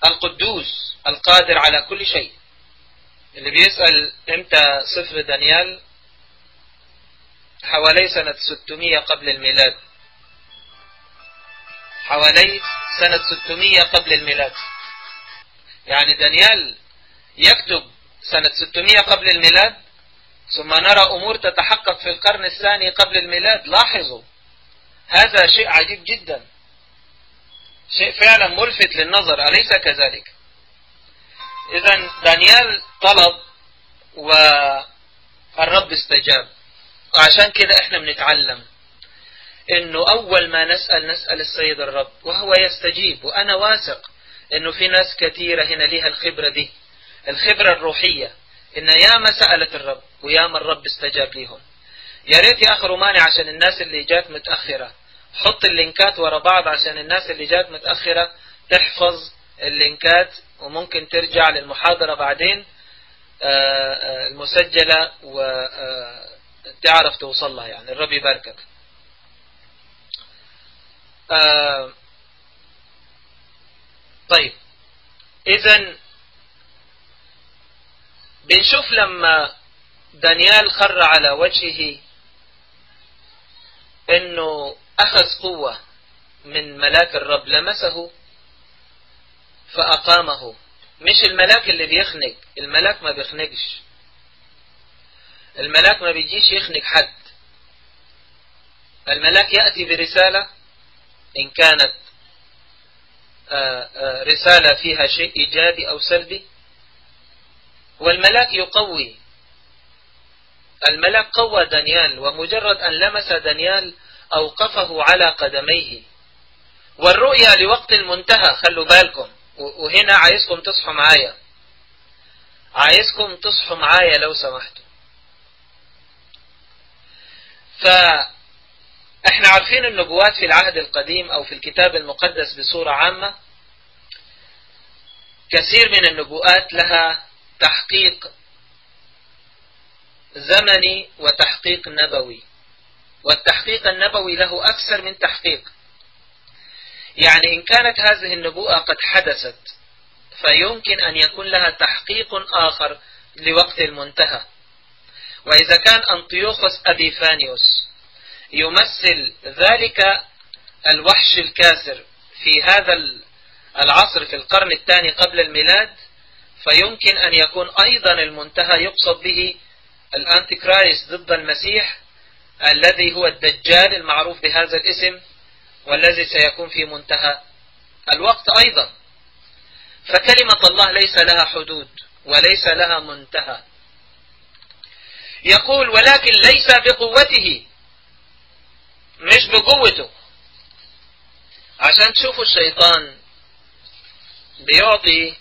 القدوس القادر على كل شيء. اللي بيسأل إمتى سفر دانيال؟ حوالي سنة 600 قبل الميلاد. حوالي سنة 600 قبل الميلاد. يعني دانيال يكتب سنة 600 قبل الميلاد ثم نرى أمور تتحقق في القرن الثاني قبل الميلاد. لاحظوا هذا شيء عجيب جدا. شيء فعلا ملفت للنظر أليس كذلك؟ إذا دانيال طلب والرب استجاب. وعشان كده إحنا بنتعلم إنه أول ما نسأل نسأل السيد الرب وهو يستجيب. وأنا واثق إنه في ناس كثيرة هنا ليها الخبرة دي. الخبرة الروحية. إن ياما سألت الرب وياما الرب استجاب ليهم. يا ريت يا اخ روماني عشان الناس اللي جات متأخرة. حط اللينكات ورا بعض عشان الناس اللي جات متأخرة. تحفظ اللينكات وممكن ترجع للمحاضرة بعدين المسجلة وتعرف توصل لها يعني. الرب يباركك. طيب. اذا بنشوف لما دانيال خر على وجهه إنه أخذ قوة من ملاك الرب لمسه فأقامه. مش الملاك اللي بيخنق الملاك ما بيخنقش. الملاك ما بيجيش يخنق حد. الملاك يأتي برسالة إن كانت رسالة فيها شيء إيجابي أو سلبي والملاك يقوي. الملاك قوى دانيال ومجرد أن لمس دانيال أوقفه على قدميه. والرؤيا لوقت المنتهى خلوا بالكم. وهنا عايزكم تصحوا معايا. عايزكم تصحوا معايا لو سمحتوا. فاحنا عارفين النبوات في العهد القديم أو في الكتاب المقدس بصورة عامة. كثير من النبوءات لها تحقيق زمني وتحقيق نبوي. والتحقيق النبوي له أكثر من تحقيق. يعني إن كانت هذه النبوءة قد حدثت فيمكن أن يكون لها تحقيق آخر لوقت المنتهى. وإذا كان أنطيوخوس أبيفانيوس يمثل ذلك الوحش الكاسر في هذا العصر في القرن الثاني قبل الميلاد فيمكن أن يكون أيضا المنتهى يقصد به الأنتي كرايست ضد المسيح الذي هو الدجال المعروف بهذا الاسم والذي سيكون في منتهى الوقت أيضا. فكلمة الله ليس لها حدود وليس لها منتهى. يقول ولكن ليس بقوته مش بقوته. عشان تشوفوا الشيطان بيعطي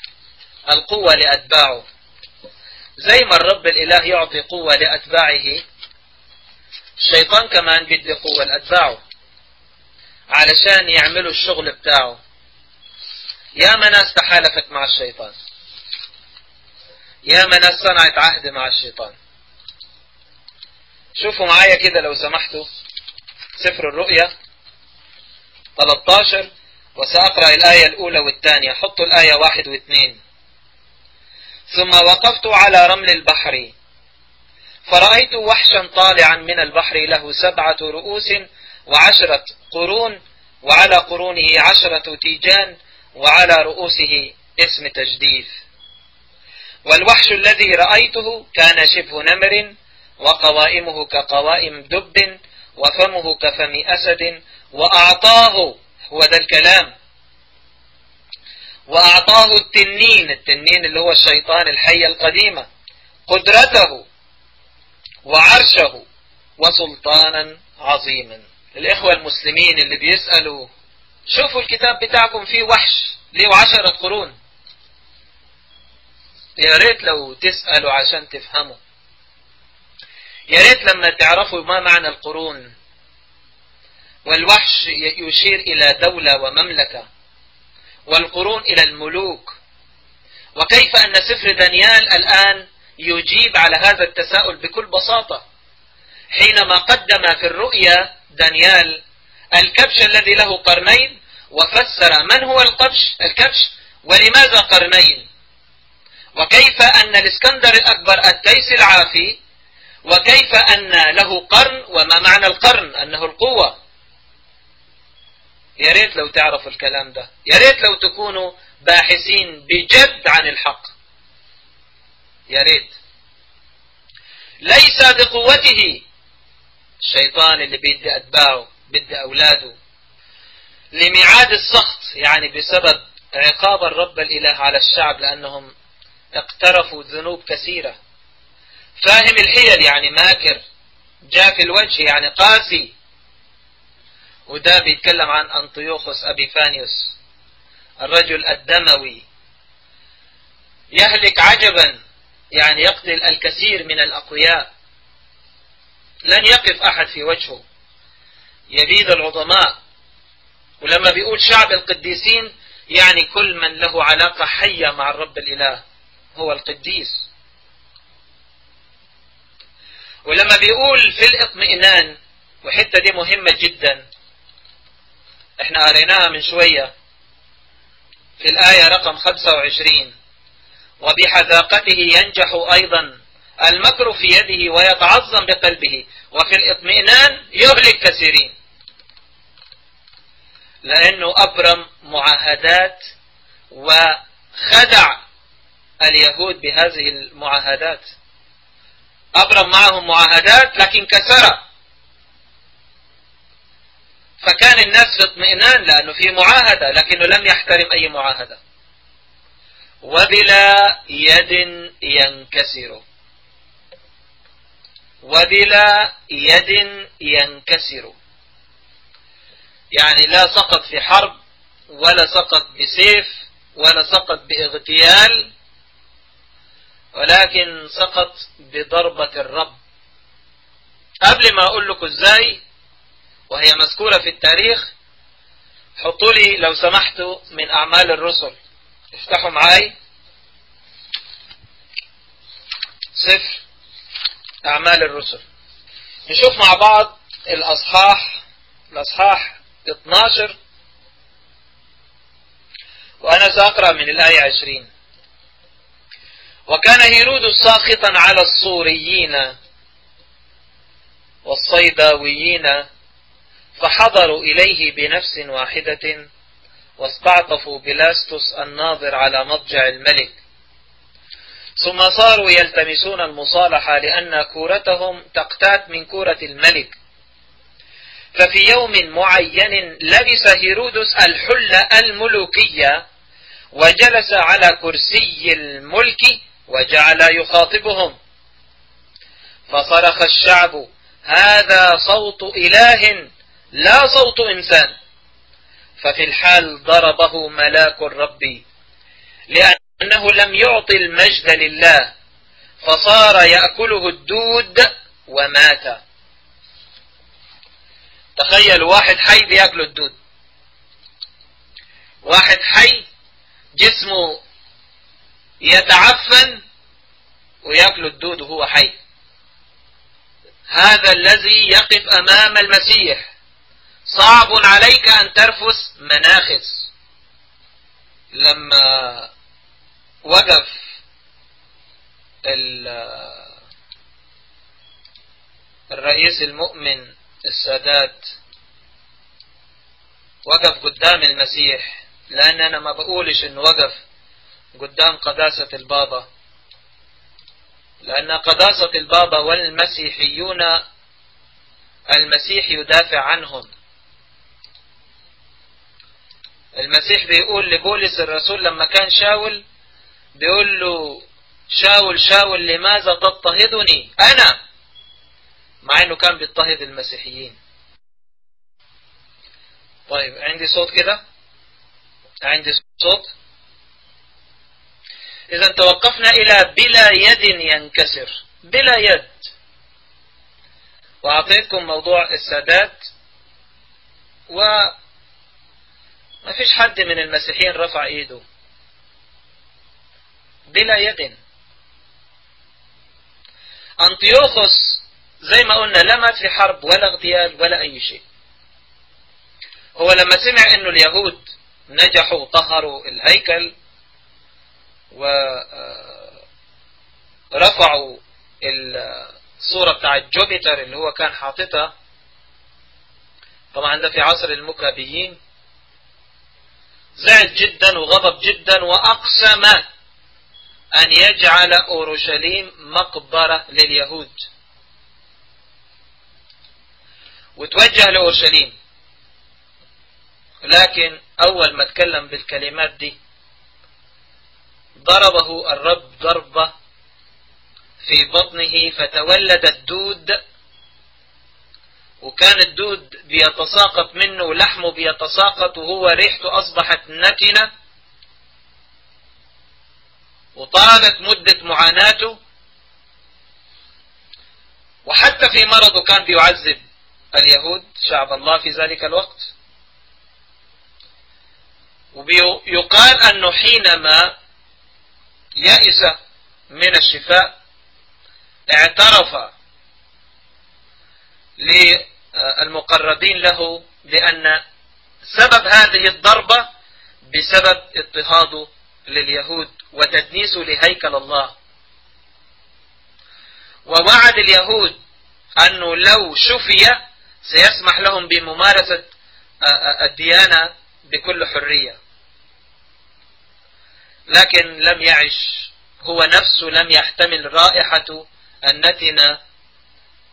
القوة لأتباعه. زي ما الرب الإله يعطي قوة لأتباعه الشيطان كمان بيدي قوة لأتباعه علشان يعملوا الشغل بتاعه. يا ناس تحالفت مع الشيطان. يا ناس صنعت عهد مع الشيطان. شوفوا معايا كده لو سمحتوا. سفر الرؤيا 13 وسأقرأ الآية الأولى والثانية. حطوا الآية واحد واثنين. ثم وقفت على رمل البحر. فرأيت وحشا طالعا من البحر له سبعة رؤوس وعشرة قرون وعلى قرونه عشرة تيجان وعلى رؤوسه اسم تجديف. والوحش الذي رأيته كان شبه نمر وقوائمه كقوائم دب وفمه كفم أسد وأعطاه هو ذا الكلام. وأعطاه التنين التنين اللي هو الشيطان الحية القديمة قدرته وعرشه وسلطانا عظيما. الإخوة المسلمين اللي بيسألوا شوفوا الكتاب بتاعكم فيه وحش ليه عشرة قرون؟ يا ريت لو تسألوا عشان تفهموا. يا ريت لما تعرفوا ما معنى القرون. والوحش يشير إلى دولة ومملكة. والقرون إلى الملوك. وكيف أن سفر دانيال الآن يجيب على هذا التساؤل بكل بساطة؟ حينما قدم في الرؤيا دانيال الكبش الذي له قرنين وفسر من هو القبش الكبش ولماذا قرنين؟ وكيف أن الإسكندر الأكبر التيس العافي وكيف أن له قرن وما معنى القرن؟ أنه القوة. يا ريت لو تعرفوا الكلام ده. يا ريت لو تكونوا باحثين بجد عن الحق. يا ريت. ليس بقوته. الشيطان اللي بيدي أتباعه بيدي أولاده. لميعاد السخط يعني بسبب عقاب الرب الإله على الشعب لأنهم اقترفوا ذنوب كثيرة. فاهم الحيل يعني ماكر. جاء في الوجه يعني قاسي. وده بيتكلم عن أنطيوخوس أبيفانيوس الرجل الدموي. يهلك عجبا يعني يقتل الكثير من الأقوياء. لن يقف أحد في وجهه. يبيد العظماء. ولما بيقول شعب القديسين يعني كل من له علاقة حية مع الرب الإله هو القديس. ولما بيقول في الإطمئنان وحتة دي مهمة جدا إحنا قريناها من شوية. في الآية رقم 25 وبحذاقته ينجح أيضا المكر في يده ويتعظم بقلبه وفي الاطمئنان يهلك كثيرين. لأنه أبرم معاهدات وخدع اليهود بهذه المعاهدات. أبرم معهم معاهدات لكن كسرها فكان الناس في اطمئنان لأنه في معاهدة لكنه لم يحترم أي معاهدة. وبلا يد ينكسر. وبلا يد ينكسر. يعني لا سقط في حرب ولا سقط بسيف ولا سقط بإغتيال ولكن سقط بضربة الرب. قبل ما أقول لكم إزاي وهي مذكورة في التاريخ. حطوا لي لو سمحتوا من أعمال الرسل. افتحوا معاي. صفر أعمال الرسل. نشوف مع بعض الأصحاح. الأصحاح 12 وأنا سأقرأ من الآية 20 وكان هيرود ساخطا على الصوريين والصيداويين فحضروا إليه بنفس واحدة واستعطفوا بلاستس الناظر على مضجع الملك. ثم صاروا يلتمسون المصالحة لأن كورتهم تقتات من كورة الملك. ففي يوم معين لبس هيرودس الحلة الملوكية وجلس على كرسي الملك وجعل يخاطبهم. فصرخ الشعب هذا صوت إله لا صوت إنسان. ففي الحال ضربه ملاك الرب لأنه لم يعطي المجد لله فصار يأكله الدود ومات. تخيل واحد حي بياكل الدود. واحد حي جسمه يتعفن وياكل الدود وهو حي. هذا الذي يقف أمام المسيح. صعب عليك أن ترفس مناخس. لما وقف الرئيس المؤمن السادات وقف قدام المسيح لأن أنا ما بقولش إنه وقف قدام قداسة البابا. لأن قداسة البابا والمسيحيون المسيح يدافع عنهم. المسيح بيقول لبولس الرسول لما كان شاول بيقول له شاول شاول لماذا تضطهدني؟ أنا. مع أنه كان بيضطهد المسيحيين. طيب عندي صوت كده؟ عندي صوت؟ إذا توقفنا إلى بلا يد ينكسر. بلا يد. وأعطيتكم موضوع السادات و ما فيش حد من المسيحيين رفع إيده. بلا يد أنطيوخوس زي ما قلنا لا مات في حرب ولا اغتيال ولا أي شيء. هو لما سمع أنه اليهود نجحوا طهروا الهيكل ورفعوا الصورة بتاع جوبيتر اللي هو كان حاططها طبعا ده في عصر المكابيين زعل جدا وغضب جدا وأقسم أن يجعل أورشليم مقبرة لليهود. وتوجه لأورشليم. لكن أول ما تكلم بالكلمات دي ضربه الرب ضربة في بطنه فتولد الدود وكان الدود بيتساقط منه ولحمه بيتساقط وهو ريحته أصبحت نتنة وطالت مدة معاناته. وحتى في مرضه كان بيعذب اليهود شعب الله في ذلك الوقت. ويقال أنه حينما يئس من الشفاء اعترف للمقربين له بأن سبب هذه الضربة بسبب اضطهاده لليهود وتدنيسه لهيكل الله. ووعد اليهود أنه لو شفي سيسمح لهم بممارسة الديانة بكل حرية. لكن لم يعش هو نفسه لم يحتمل رائحة النتنة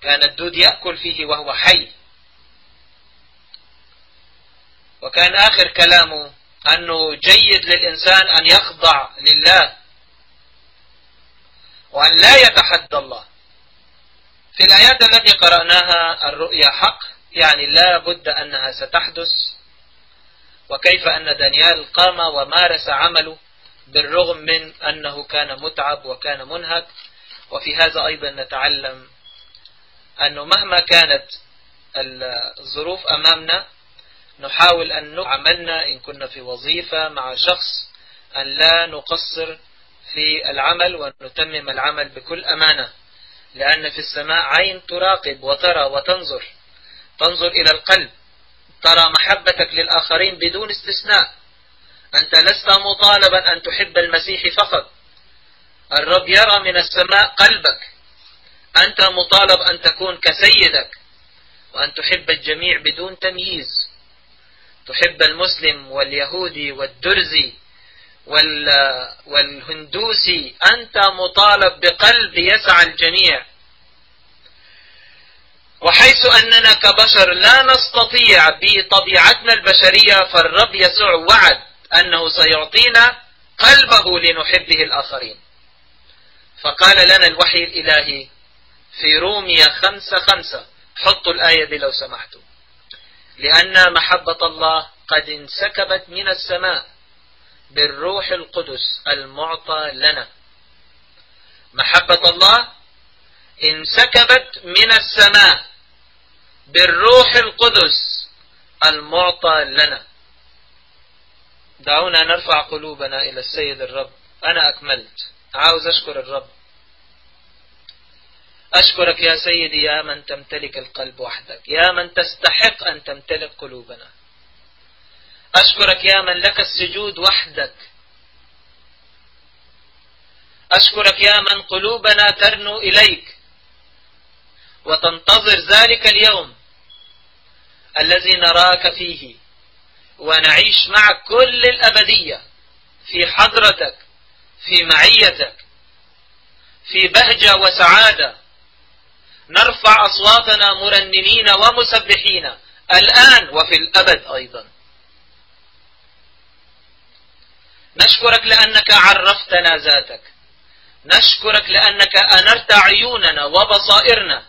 كان الدود يأكل فيه وهو حي. وكان آخر كلامه أنه جيد للإنسان أن يخضع لله وأن لا يتحدى الله. في الآيات التي قرأناها الرؤيا حق يعني لا بد أنها ستحدث. وكيف أن دانيال قام ومارس عمله بالرغم من أنه كان متعب وكان منهك. وفي هذا أيضا نتعلم أنه مهما كانت الظروف أمامنا نحاول أن عملنا إن كنا في وظيفة مع شخص أن لا نقصر في العمل ونتمم العمل بكل أمانة. لأن في السماء عين تراقب وترى وتنظر. تنظر إلى القلب. ترى محبتك للآخرين بدون استثناء. أنت لست مطالبا أن تحب المسيح فقط. الرب يرى من السماء قلبك. أنت مطالب أن تكون كسيدك وأن تحب الجميع بدون تمييز. تحب المسلم واليهودي والدرزي والهندوسي أنت مطالب بقلب يسعى الجميع. وحيث أننا كبشر لا نستطيع بطبيعتنا البشرية فالرب يسوع وعد أنه سيعطينا قلبه لنحبه الآخرين. فقال لنا الوحي الإلهي في رومية خمسة خمسة. حطوا الآية دي لو سمحتوا. لأن محبة الله قد انسكبت من السماء بالروح القدس المعطى لنا. محبة الله انسكبت من السماء بالروح القدس المعطى لنا. دعونا نرفع قلوبنا إلى السيد الرب. أنا أكملت. عاوز أشكر الرب. أشكرك يا سيدي يا من تمتلك القلب وحدك يا من تستحق أن تمتلك قلوبنا. أشكرك يا من لك السجود وحدك. أشكرك يا من قلوبنا ترنو إليك. وتنتظر ذلك اليوم الذي نراك فيه. ونعيش معك كل الأبدية في حضرتك في معيتك في بهجة وسعادة. نرفع أصواتنا مرنمين ومسبحين. الآن وفي الأبد أيضا. نشكرك لأنك عرفتنا ذاتك. نشكرك لأنك أنرت عيوننا وبصائرنا.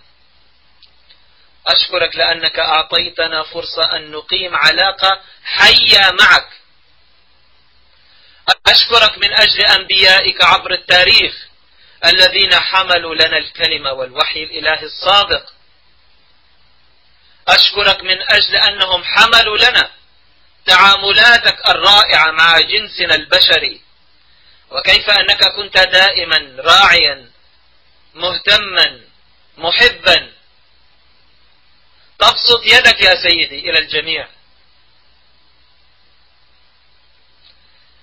أشكرك لأنك أعطيتنا فرصة أن نقيم علاقة حية معك. أشكرك من أجل أنبيائك عبر التاريخ. الذين حملوا لنا الكلمة والوحي الإلهي الصادق. أشكرك من أجل أنهم حملوا لنا تعاملاتك الرائعة مع جنسنا البشري. وكيف أنك كنت دائما راعيا مهتما محبا. تبسط يدك يا سيدي إلى الجميع.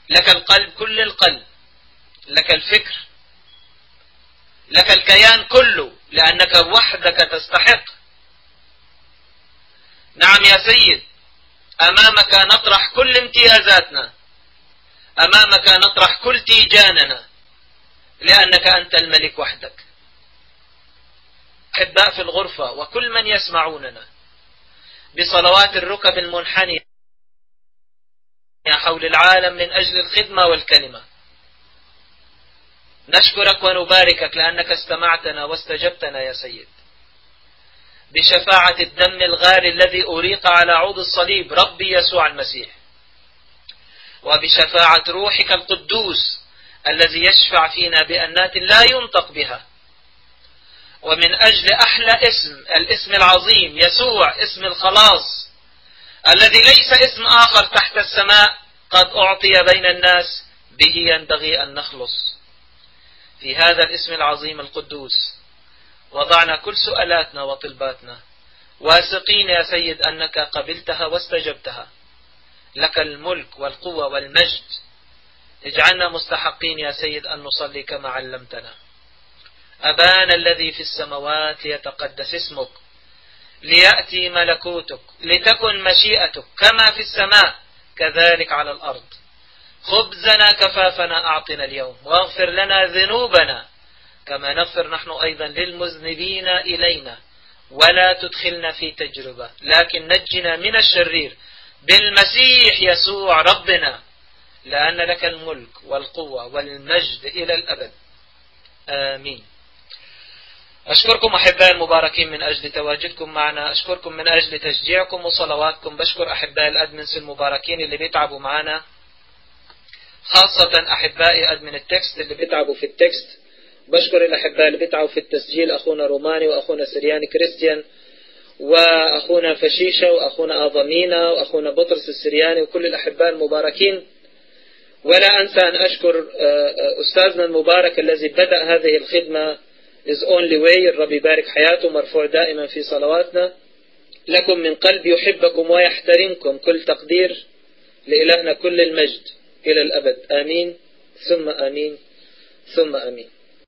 لك القلب كل القلب. لك الفكر. لك الكيان كله لأنك وحدك تستحق. نعم يا سيد أمامك نطرح كل امتيازاتنا. أمامك نطرح كل تيجاننا لأنك أنت الملك وحدك. أحباء في الغرفة وكل من يسمعوننا بصلوات الركب المنحنية حول العالم من أجل الخدمة والكلمة. نشكرك ونباركك لأنك استمعتنا واستجبتنا يا سيد. بشفاعة الدم الغالي الذي أريق على عود الصليب ربي يسوع المسيح. وبشفاعة روحك القدوس الذي يشفع فينا بأنات لا ينطق بها. ومن أجل أحلى اسم الاسم العظيم يسوع اسم الخلاص الذي ليس اسم آخر تحت السماء قد أعطي بين الناس به ينبغي أن نخلص. في هذا الاسم العظيم القدوس. وضعنا كل سؤالاتنا وطلباتنا. واثقين يا سيد أنك قبلتها واستجبتها. لك الملك والقوة والمجد. اجعلنا مستحقين يا سيد أن نصلي كما علمتنا. أبانا الذي في السماوات ليتقدس اسمك. ليأتي ملكوتك. لتكن مشيئتك كما في السماء. كذلك على الأرض. خبزنا كفافنا أعطنا اليوم. واغفر لنا ذنوبنا. كما نغفر نحن أيضا للمذنبين إلينا. ولا تدخلنا في تجربة لكن نجنا من الشرير. بالمسيح يسوع ربنا لأن لك الملك والقوة والمجد إلى الأبد. آمين. أشكركم أحبائي المباركين من أجل تواجدكم معنا. أشكركم من أجل تشجيعكم وصلواتكم. بشكر أحبائي الأدمنس المباركين اللي بيتعبوا معنا. خاصة أحبائي أدمن التكست اللي بيتعبوا في التكست. بشكر الأحباء اللي بيتعبوا في التسجيل أخونا روماني وأخونا سرياني كريستيان وأخونا فشيشة وأخونا أظمينا وأخونا بطرس السرياني وكل الأحباء المباركين. ولا أنسى أن أشكر أستاذنا المبارك الذي بدأ هذه الخدمة is only way الرب يبارك حياته مرفوع دائما في صلواتنا. لكم من قلب يحبكم ويحترمكم كل تقدير لإلهنا كل المجد. إلى الأبد. آمين. ثم آمين. ثم آمين.